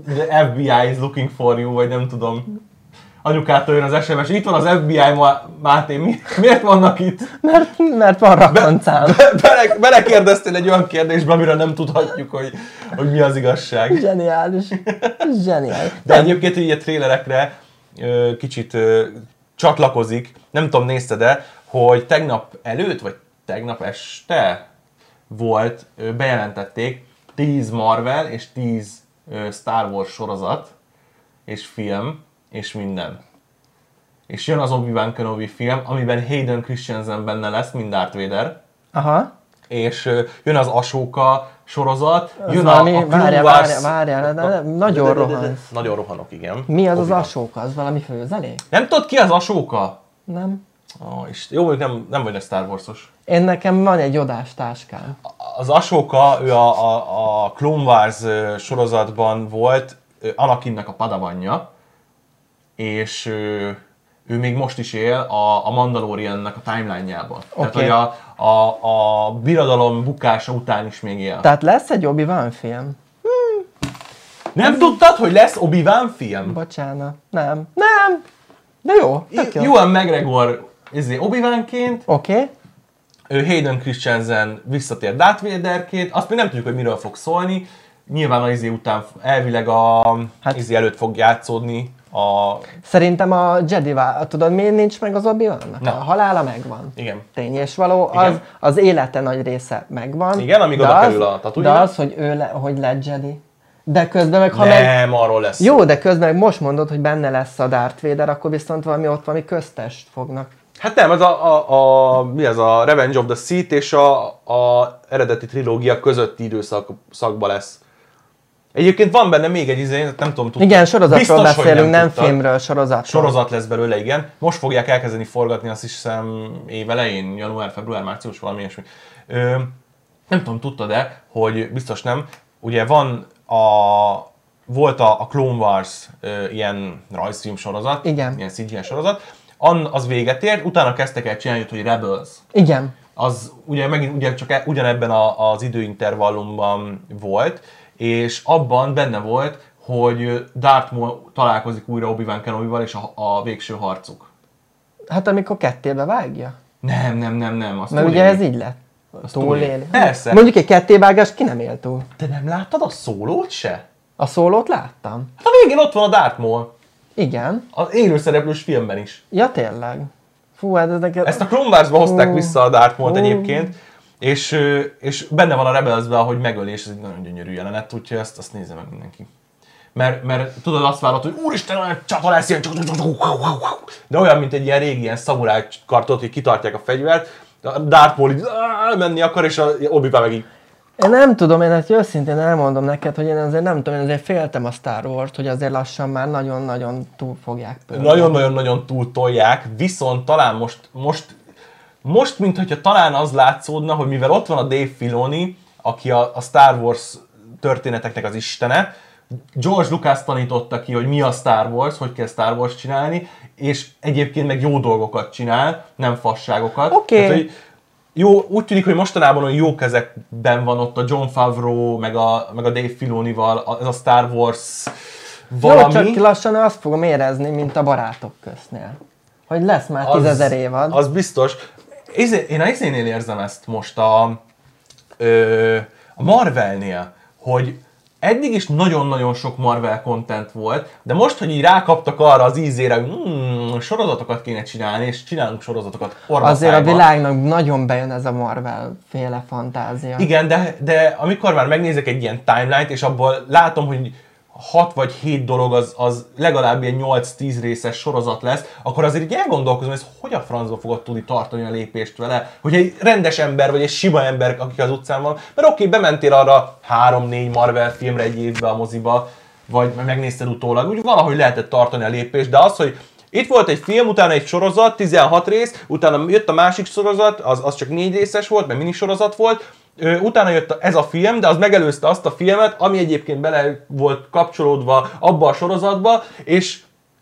the FBI is looking for you, vagy nem tudom. Anyukától jön az SMS, itt van az FBI, Ma- Máté, mi, miért vannak itt? Mert, mert van rakoncám. Bele, belekérdeztél egy olyan kérdésbe, amiről nem tudhatjuk, hogy, hogy mi az igazság. Zseniális. Zseniális. De egyébként így a trélerekre kicsit csatlakozik, nem tudom, nézted-e, hogy tegnap előtt, vagy tegnap este volt, bejelentették, 10 Marvel és 10 ö, Star Wars sorozat, és film, és minden. És jön az Obi-Wan Kenobi film, amiben Hayden Christensen benne lesz, mint Darth Vader, Aha. és jön az Ashoka sorozat, Az jön valami, a, a várjál, várjál, várjál, de- de- nagyon rohansz. Nagyon rohanok, igen. Mi az az Obi-Wan. asóka? Az valami főzelék? Nem tudod ki az Ashoka? Nem. Oh, és jó, mondjuk nem, nem vagy egy Star Wars-os. Én nekem van egy odás táskám. Az Ashoka, ő a, a, a Clone Wars sorozatban volt Anakinnek a padavanja, és ö, ő még most is él a, a Mandaloriannak a timeline-jában. Tehát, Oké. hogy a, a, a birodalom bukása után is még él. Tehát lesz egy Obi-Wan film? Nem tudtad, hogy lesz Obi-Wan film? Bocsánat. Nem. Nem. De jó. Tök jó. Ewan McGregor izé, Obi-Wanként, Oké. Okay. ő Hayden Christensen visszatér Darth Vaderként, azt még nem tudjuk, hogy miről fog szólni. Nyilván az izé után elvileg a Hát- izé előtt fog játszódni a... Szerintem a Jedi. Tudod, miért nincs meg az obi. A halála megvan. Igen. Tény és való, Igen. az, az élete nagy része megvan. Igen, amíg de oda kerül a De Tatooine-ra. az, hogy ő le, hogy lett Jedi. De közben meg, ha meg... nem, arról lesz. Jó, de közben meg most mondod, hogy benne lesz a Darth Vader, akkor viszont valami ott valami köztest fognak. Hát nem, ez a, a, a, mi az a Revenge of the Sith és a, a eredeti trilógia közötti időszakban lesz. Egyébként van benne még egy izé, nem tudom, tudtam. Igen, sorozatról Biztos, beszélünk, nem, tudtad. filmről, sorozatról. Sorozat lesz belőle, igen. Most fogják elkezdeni forgatni, azt hiszem év elején, január, február, március, valami ilyesmi. Ö, nem tudom, tudtad-e, hogy biztos nem, ugye van a, volt a, a Clone Wars ö, ilyen rajzfilm sorozat, Igen. ilyen CGI sorozat, An, az véget ért, utána kezdtek el csinálni, hogy Rebels. Igen. Az ugye megint ugye csak e- ugyanebben a, az időintervallumban volt, és abban benne volt, hogy Darth Maul találkozik újra Obi-Wan Kenobi-val, és a, a végső harcuk. Hát amikor kettébe vágja. Nem, nem, nem, nem. Azt Mert ugye ez így lett. Túléli. Persze. Mondjuk egy kettévágást ki nem él túl. Te nem láttad a szólót se? A szólót láttam. Hát a végén ott van a Darth Maul. Igen. Az élőszereplős filmben is. Ja, tényleg. Fú, hát ez neked... Ezt a Clone Wars-ba hozták vissza a Darth Maul-t egyébként, és, és benne van a Rebelsben, hogy megöli, és ez egy nagyon gyönyörű jelenet, úgyhogy ezt, azt nézze meg mindenki. Mert, mert tudod azt várod, hogy úristen, olyan csata lesz, ilyen de olyan, mint egy ilyen régi ilyen szamuráj kartot, hogy kitartják a fegyvert, a Darth Maul így menni akar, és a obi meg így Én nem tudom, én ezt őszintén elmondom neked, hogy én azért nem tudom, én azért féltem a Star Wars-t, hogy azért lassan már nagyon-nagyon túl fogják nagyon-nagyon-nagyon túl tolják, viszont talán most, most, most mint hogyha talán az látszódna, hogy mivel ott van a Dave Filoni, aki a, a Star Wars történeteknek az istene, George Lucas tanította ki, hogy mi a Star Wars, hogy kell Star Wars csinálni, és egyébként meg jó dolgokat csinál, nem fasságokat. Oké. Tehát, hogy jó, úgy tűnik, hogy mostanában olyan jó kezekben van ott a John Favreau, meg a, meg a Dave Filonival, a, ez a Star Wars valami. Jó, csak lassan azt fogom érezni, mint a barátok köznél. Hogy lesz már tízezer évad. Az biztos. Izé- Én a izénél érzem ezt most a, ö, a Marvelnél, hogy eddig is nagyon-nagyon sok Marvel content volt, de most, hogy így rákaptak arra az ízére, hogy mm, sorozatokat kéne csinálni, és csinálunk sorozatokat Azért a világnak nagyon bejön ez a Marvel féle fantázia. Igen, de, de amikor már megnézek egy ilyen timeline-t, és abból látom, hogy 6 vagy 7 dolog az, az legalább ilyen 8-10 részes sorozat lesz, akkor azért így elgondolkozom, hogy ez hogy a francba fogod tudni tartani a lépést vele, hogy egy rendes ember, vagy egy sima ember, aki az utcán van, mert oké, bementél arra 3-4 Marvel filmre egy évbe a moziba, vagy megnézted utólag, úgy valahogy lehetett tartani a lépést, de az, hogy itt volt egy film, utána egy sorozat, 16 rész, utána jött a másik sorozat, az, az csak 4 részes volt, mert minisorozat volt, utána jött ez a film, de az megelőzte azt a filmet, ami egyébként bele volt kapcsolódva abba a sorozatba, és,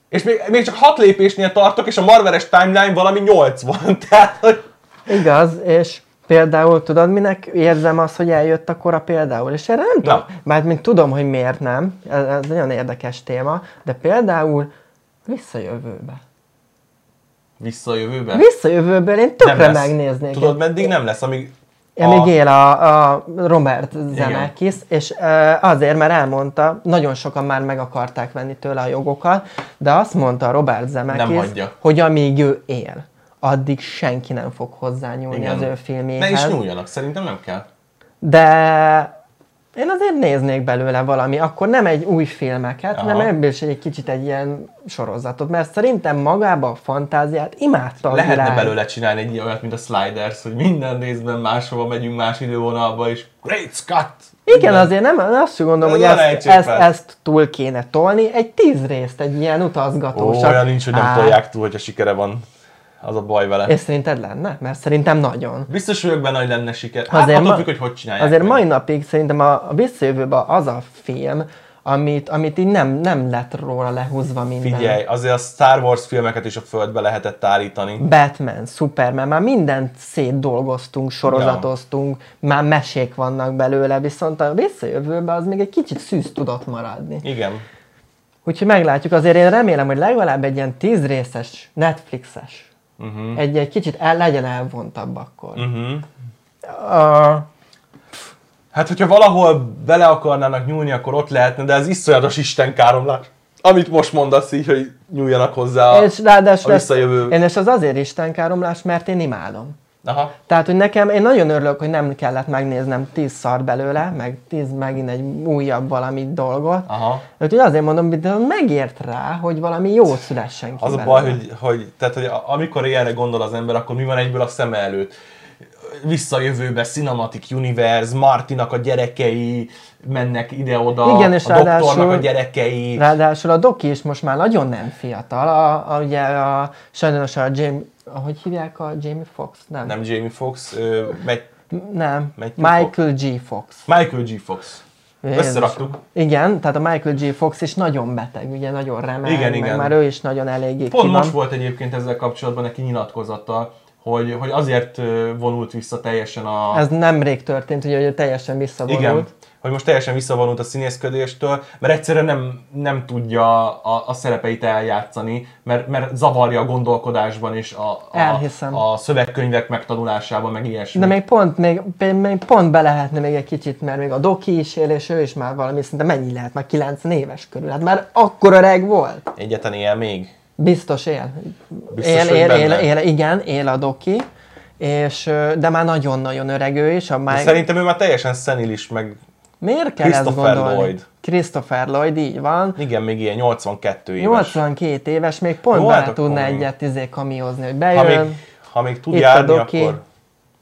és még, még csak 6 lépésnél tartok, és a Marveles timeline valami 8 van, (laughs) tehát hogy Igaz, és például tudod, minek érzem azt, hogy eljött a kora például, és erre nem tudom, mert még tudom, hogy miért nem, ez, ez nagyon érdekes téma, de például visszajövőbe. vissza a jövőbe. Visszajövőből én tökre megnéznék. Tudod, meddig nem lesz, amíg Ja, még él a, a Robert Zemeckis, és azért, mert elmondta, nagyon sokan már meg akarták venni tőle a jogokat, de azt mondta Robert Zemeckis, hogy amíg ő él, addig senki nem fog hozzányúlni Igen. az ő Ne filméhez. is nyúljanak, szerintem nem kell. De Én azért néznék belőle valami, akkor nem egy új filmeket, Aha. hanem ebből is egy kicsit egy ilyen sorozatot, mert szerintem magába a fantáziát imádta Lehetne világ. belőle csinálni egy olyat, mint a Sliders, hogy minden részben máshova megyünk, más idővonalba, és Great Scott! Igen, Minden. azért nem, azt gondolom, Ez hogy ezt, ezt, ezt túl kéne tolni. Egy tíz részt, egy ilyen utazgatós. olyan nincs, hogy nem Á, tolják túl, hogyha sikere van. Az a baj vele. És szerinted lenne? Mert szerintem nagyon. Biztos vagyok benne, hogy lenne siker. Hát Azért attól ma- függ, hogy hogy csinálják. Azért meg. mai napig szerintem a, a visszajövőben az a film, amit, amit így nem, nem lett róla lehúzva minden. Figyelj, azért a Star Wars filmeket is a földbe lehetett állítani. Batman, Superman, már mindent szétdolgoztunk, sorozatoztunk, már mesék vannak belőle, viszont a visszajövőben az még egy kicsit szűz tudott maradni. Igen. Úgyhogy meglátjuk, azért én remélem, hogy legalább egy ilyen tíz részes, Netflixes, uh-huh. egy, egy kicsit el, legyen elvontabb akkor. Uh-huh. Uh, Hát, hogyha valahol bele akarnának nyúlni, akkor ott lehetne, de ez iszonyatos istenkáromlás. Amit most mondasz így, hogy nyúljanak hozzá a, és ráadásul a visszajövő. én és az azért istenkáromlás, mert én imádom. Aha. Tehát, hogy nekem, én nagyon örülök, hogy nem kellett megnéznem tíz szar belőle, meg tíz megint egy újabb valami dolgot. Aha. Úgyhogy azért mondom, hogy megért rá, hogy valami jó szülessen ki Az a belőle. baj, hogy, hogy, tehát, hogy a- amikor ilyenre gondol az ember, akkor mi van egyből a szeme előtt? Visszajövőbe, Cinematic Universe, Martinak a gyerekei mennek ide-oda, Igen, és a doktornak ráadásul- a gyerekei. Ráadásul a Doki is most már nagyon nem fiatal. A, a, ugye a, sajnos a Jamie, hogy hívják a Jamie Fox? Nem. Nem Jamie Fox, ö, megy, nem. Matthew Michael G. Fox. Michael G. Fox. Jézus. Összeraktuk. Igen, tehát a Michael G. Fox is nagyon beteg, ugye nagyon remeg, Igen, meg igen. már ő is nagyon eléggé Pont ki van. most volt egyébként ezzel kapcsolatban neki nyilatkozata, hogy, hogy azért vonult vissza teljesen a... Ez nemrég történt, ugye, hogy teljesen visszavonult. Igen, hogy most teljesen visszavonult a színészködéstől, mert egyszerűen nem, nem tudja a, a szerepeit eljátszani, mert, mert zavarja a gondolkodásban és a, a, a szövegkönyvek megtanulásában, meg ilyesmi. De még pont, még, még pont be lehetne még egy kicsit, mert még a Doki is él, és ő is már valami, szinte mennyi lehet, már 90 éves körül. Hát már akkor öreg volt. Egyetlen él még? Biztos él. Biztos, él, él, él, él, igen, él a Doki. És, de már nagyon-nagyon öreg ő is. A Mike... Szerintem ő már teljesen szenilis, meg Miért kell ezt Christopher gondolni? Lloyd. Christopher Lloyd, így van. igen, még ilyen 82 éves. 82 éves, még pont Jó, bele hát tudna még. egyet izé kamiozni, hogy Ha bejön, még, ha még tud a járni, akkor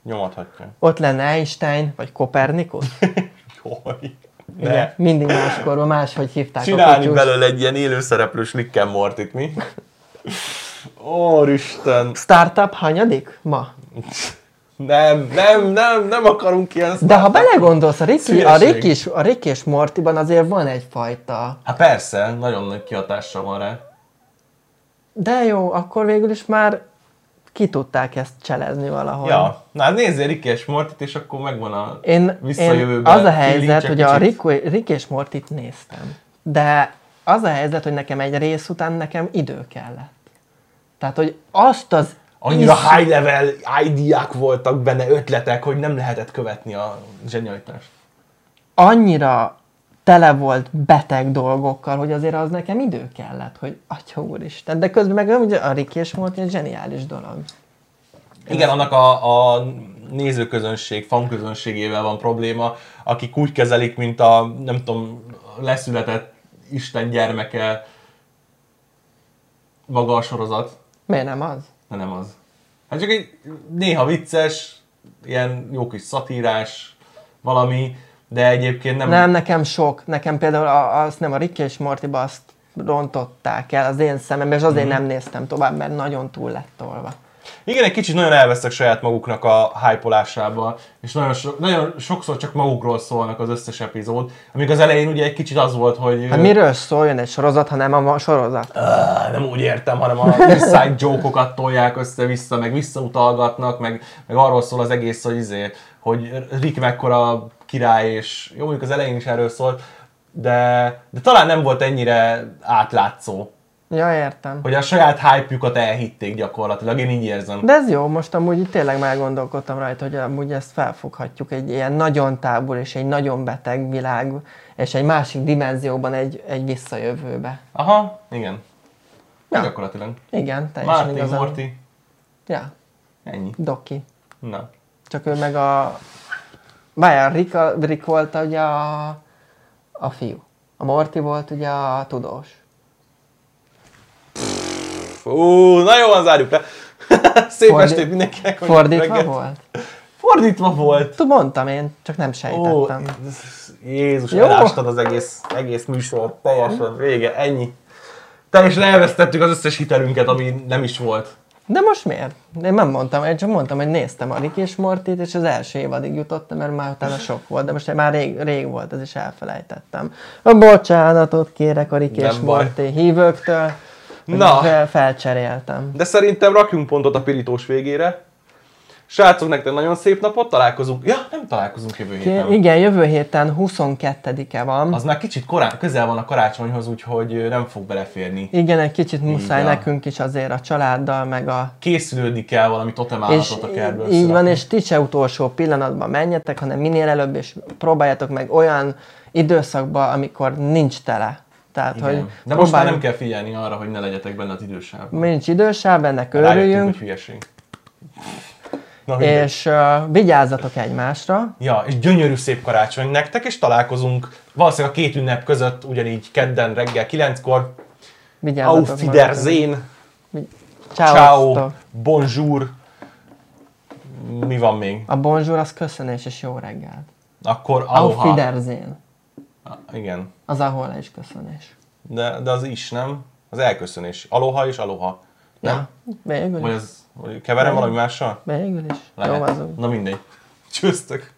nyomathatja. ott lenne Einstein, vagy Kopernikus. (laughs) Jaj. Igen, Ne. mindig máskorban máshogy hívták a Csinálni kutyust. belőle egy ilyen élőszereplős Rick and mi? (laughs) Úristen! Startup hanyadik? Ma. (laughs) Nem, nem, nem, nem akarunk ilyen De ha belegondolsz, a Ricky, a. Ricky, és, a Ricky és Mortiban azért van egyfajta... Hát persze, nagyon nagy kihatással van rá. De jó, akkor végül is már ki tudták ezt cselezni valahol. Ja, na hát nézzél Rick és Mortit, és akkor megvan a Én, én visszajövőben. az a helyzet, hogy a Rick és Mortit néztem. De az a helyzet, hogy nekem egy rész után nekem idő kellett. Tehát, hogy azt az Annyira high level idea voltak benne, ötletek, hogy nem lehetett követni a zsenialitást. annyira tele volt beteg dolgokkal, hogy azért az nekem idő kellett, hogy atya úristen. De közben meg ugye a Rick és Morty egy zseniális dolog. Igen, annak a, a nézőközönség, fanközönségével van probléma, akik úgy kezelik, mint a, nem tudom, leszületett Isten gyermeke maga a sorozat, Miért nem az? De nem az. Hát csak egy néha vicces, ilyen jó kis szatírás, valami, de egyébként nem... Nem, nekem sok. Nekem például azt nem a Rick és Mortyba azt rontották el az én szemembe, és azért nem néztem tovább, mert nagyon túl lett tolva. Igen, egy kicsit nagyon elvesztek saját maguknak a hypolásába, és nagyon, so, nagyon sokszor csak magukról szólnak az összes epizód, amíg az elején ugye egy kicsit az volt, hogy... Hát miről szóljon egy sorozat, ha nem a sorozat? Áh, nem úgy értem, hanem a inside joke-okat tolják össze-vissza, meg visszautalgatnak, meg, meg arról szól az egész, hogy izé, hogy Rick mekkora király, és jó, mondjuk az elején is erről szólt, de, de talán nem volt ennyire átlátszó, Ja, értem. hogy a saját hype-jukat elhitték gyakorlatilag, én így érzem. De ez jó, most amúgy itt tényleg meggondolkodtam rajta, hogy amúgy ezt felfoghatjuk egy ilyen nagyon távol és egy nagyon beteg világ, és egy másik dimenzióban egy, egy visszajövőbe. Aha, igen. Ja. Gyakorlatilag. Igen, teljesen Marty, igazán. Morty, Ja, ennyi. Doki. Na. Csak ő meg a Várjál, Rick, Rick volt ugye a, a fiú. A Morty volt ugye a tudós. Ú, na jó, van, zárjuk le. (laughs) Szép Fordi- estét mindenkinek. Fordítva reggelt. volt? Fordítva volt. Tud, mondtam én, csak nem Ó, sejtettem. Jézus, Jó. elástad az egész, egész műsor, teljesen vége, ennyi. Teljesen elvesztettük az összes hitelünket, ami nem is volt. De most miért? Én nem mondtam, én csak mondtam, hogy néztem a Rick és Mortit, és az első évadig jutottam, mert már utána sok volt, de most már rég, rég volt, ez is elfelejtettem. A bocsánatot kérek a Rick és. Morty hívőktől, Na. fel, felcseréltem. De szerintem rakjunk pontot a pirítós végére. Srácok, nektek nagyon szép napot, találkozunk. Ja, nem találkozunk jövő héten. Igen, jövő héten 22-e van. Az már kicsit korán, közel van a karácsonyhoz, úgyhogy nem fog beleférni. Igen, egy kicsit muszáj van. nekünk is azért a családdal, meg a... Készülődik kell valami totem És állatot a kertből így van, összerakni. és ti se utolsó pillanatban menjetek, hanem minél előbb, és próbáljátok meg olyan időszakban, amikor nincs tele. Tehát, hogy. De most már nem kell figyelni arra, hogy ne legyetek benne az idősávban. Nincs idősáv, ennek örüljünk, hogy hülyeség. Na, mindegy. és uh, vigyázzatok egymásra. Ja, és gyönyörű szép karácsony nektek, és találkozunk valószínűleg a két ünnep között, ugyanígy kedden reggel 9-kor. Vigyázzatok Auf Wiedersehen, Ciao. ciao, bonjour. Mi van még? A bonjour az köszönés és jó reggelt. Akkor Auf aloha. Wiedersehen. Igen, Az ahol is köszönés. de, de az is, nem? Az elköszönés. Aloha és aloha. Nem? Ja, végül Vagy az, vagy keverem valami mással? Végül is. Jó, Lehet. azok. Na mindegy. Csőztök.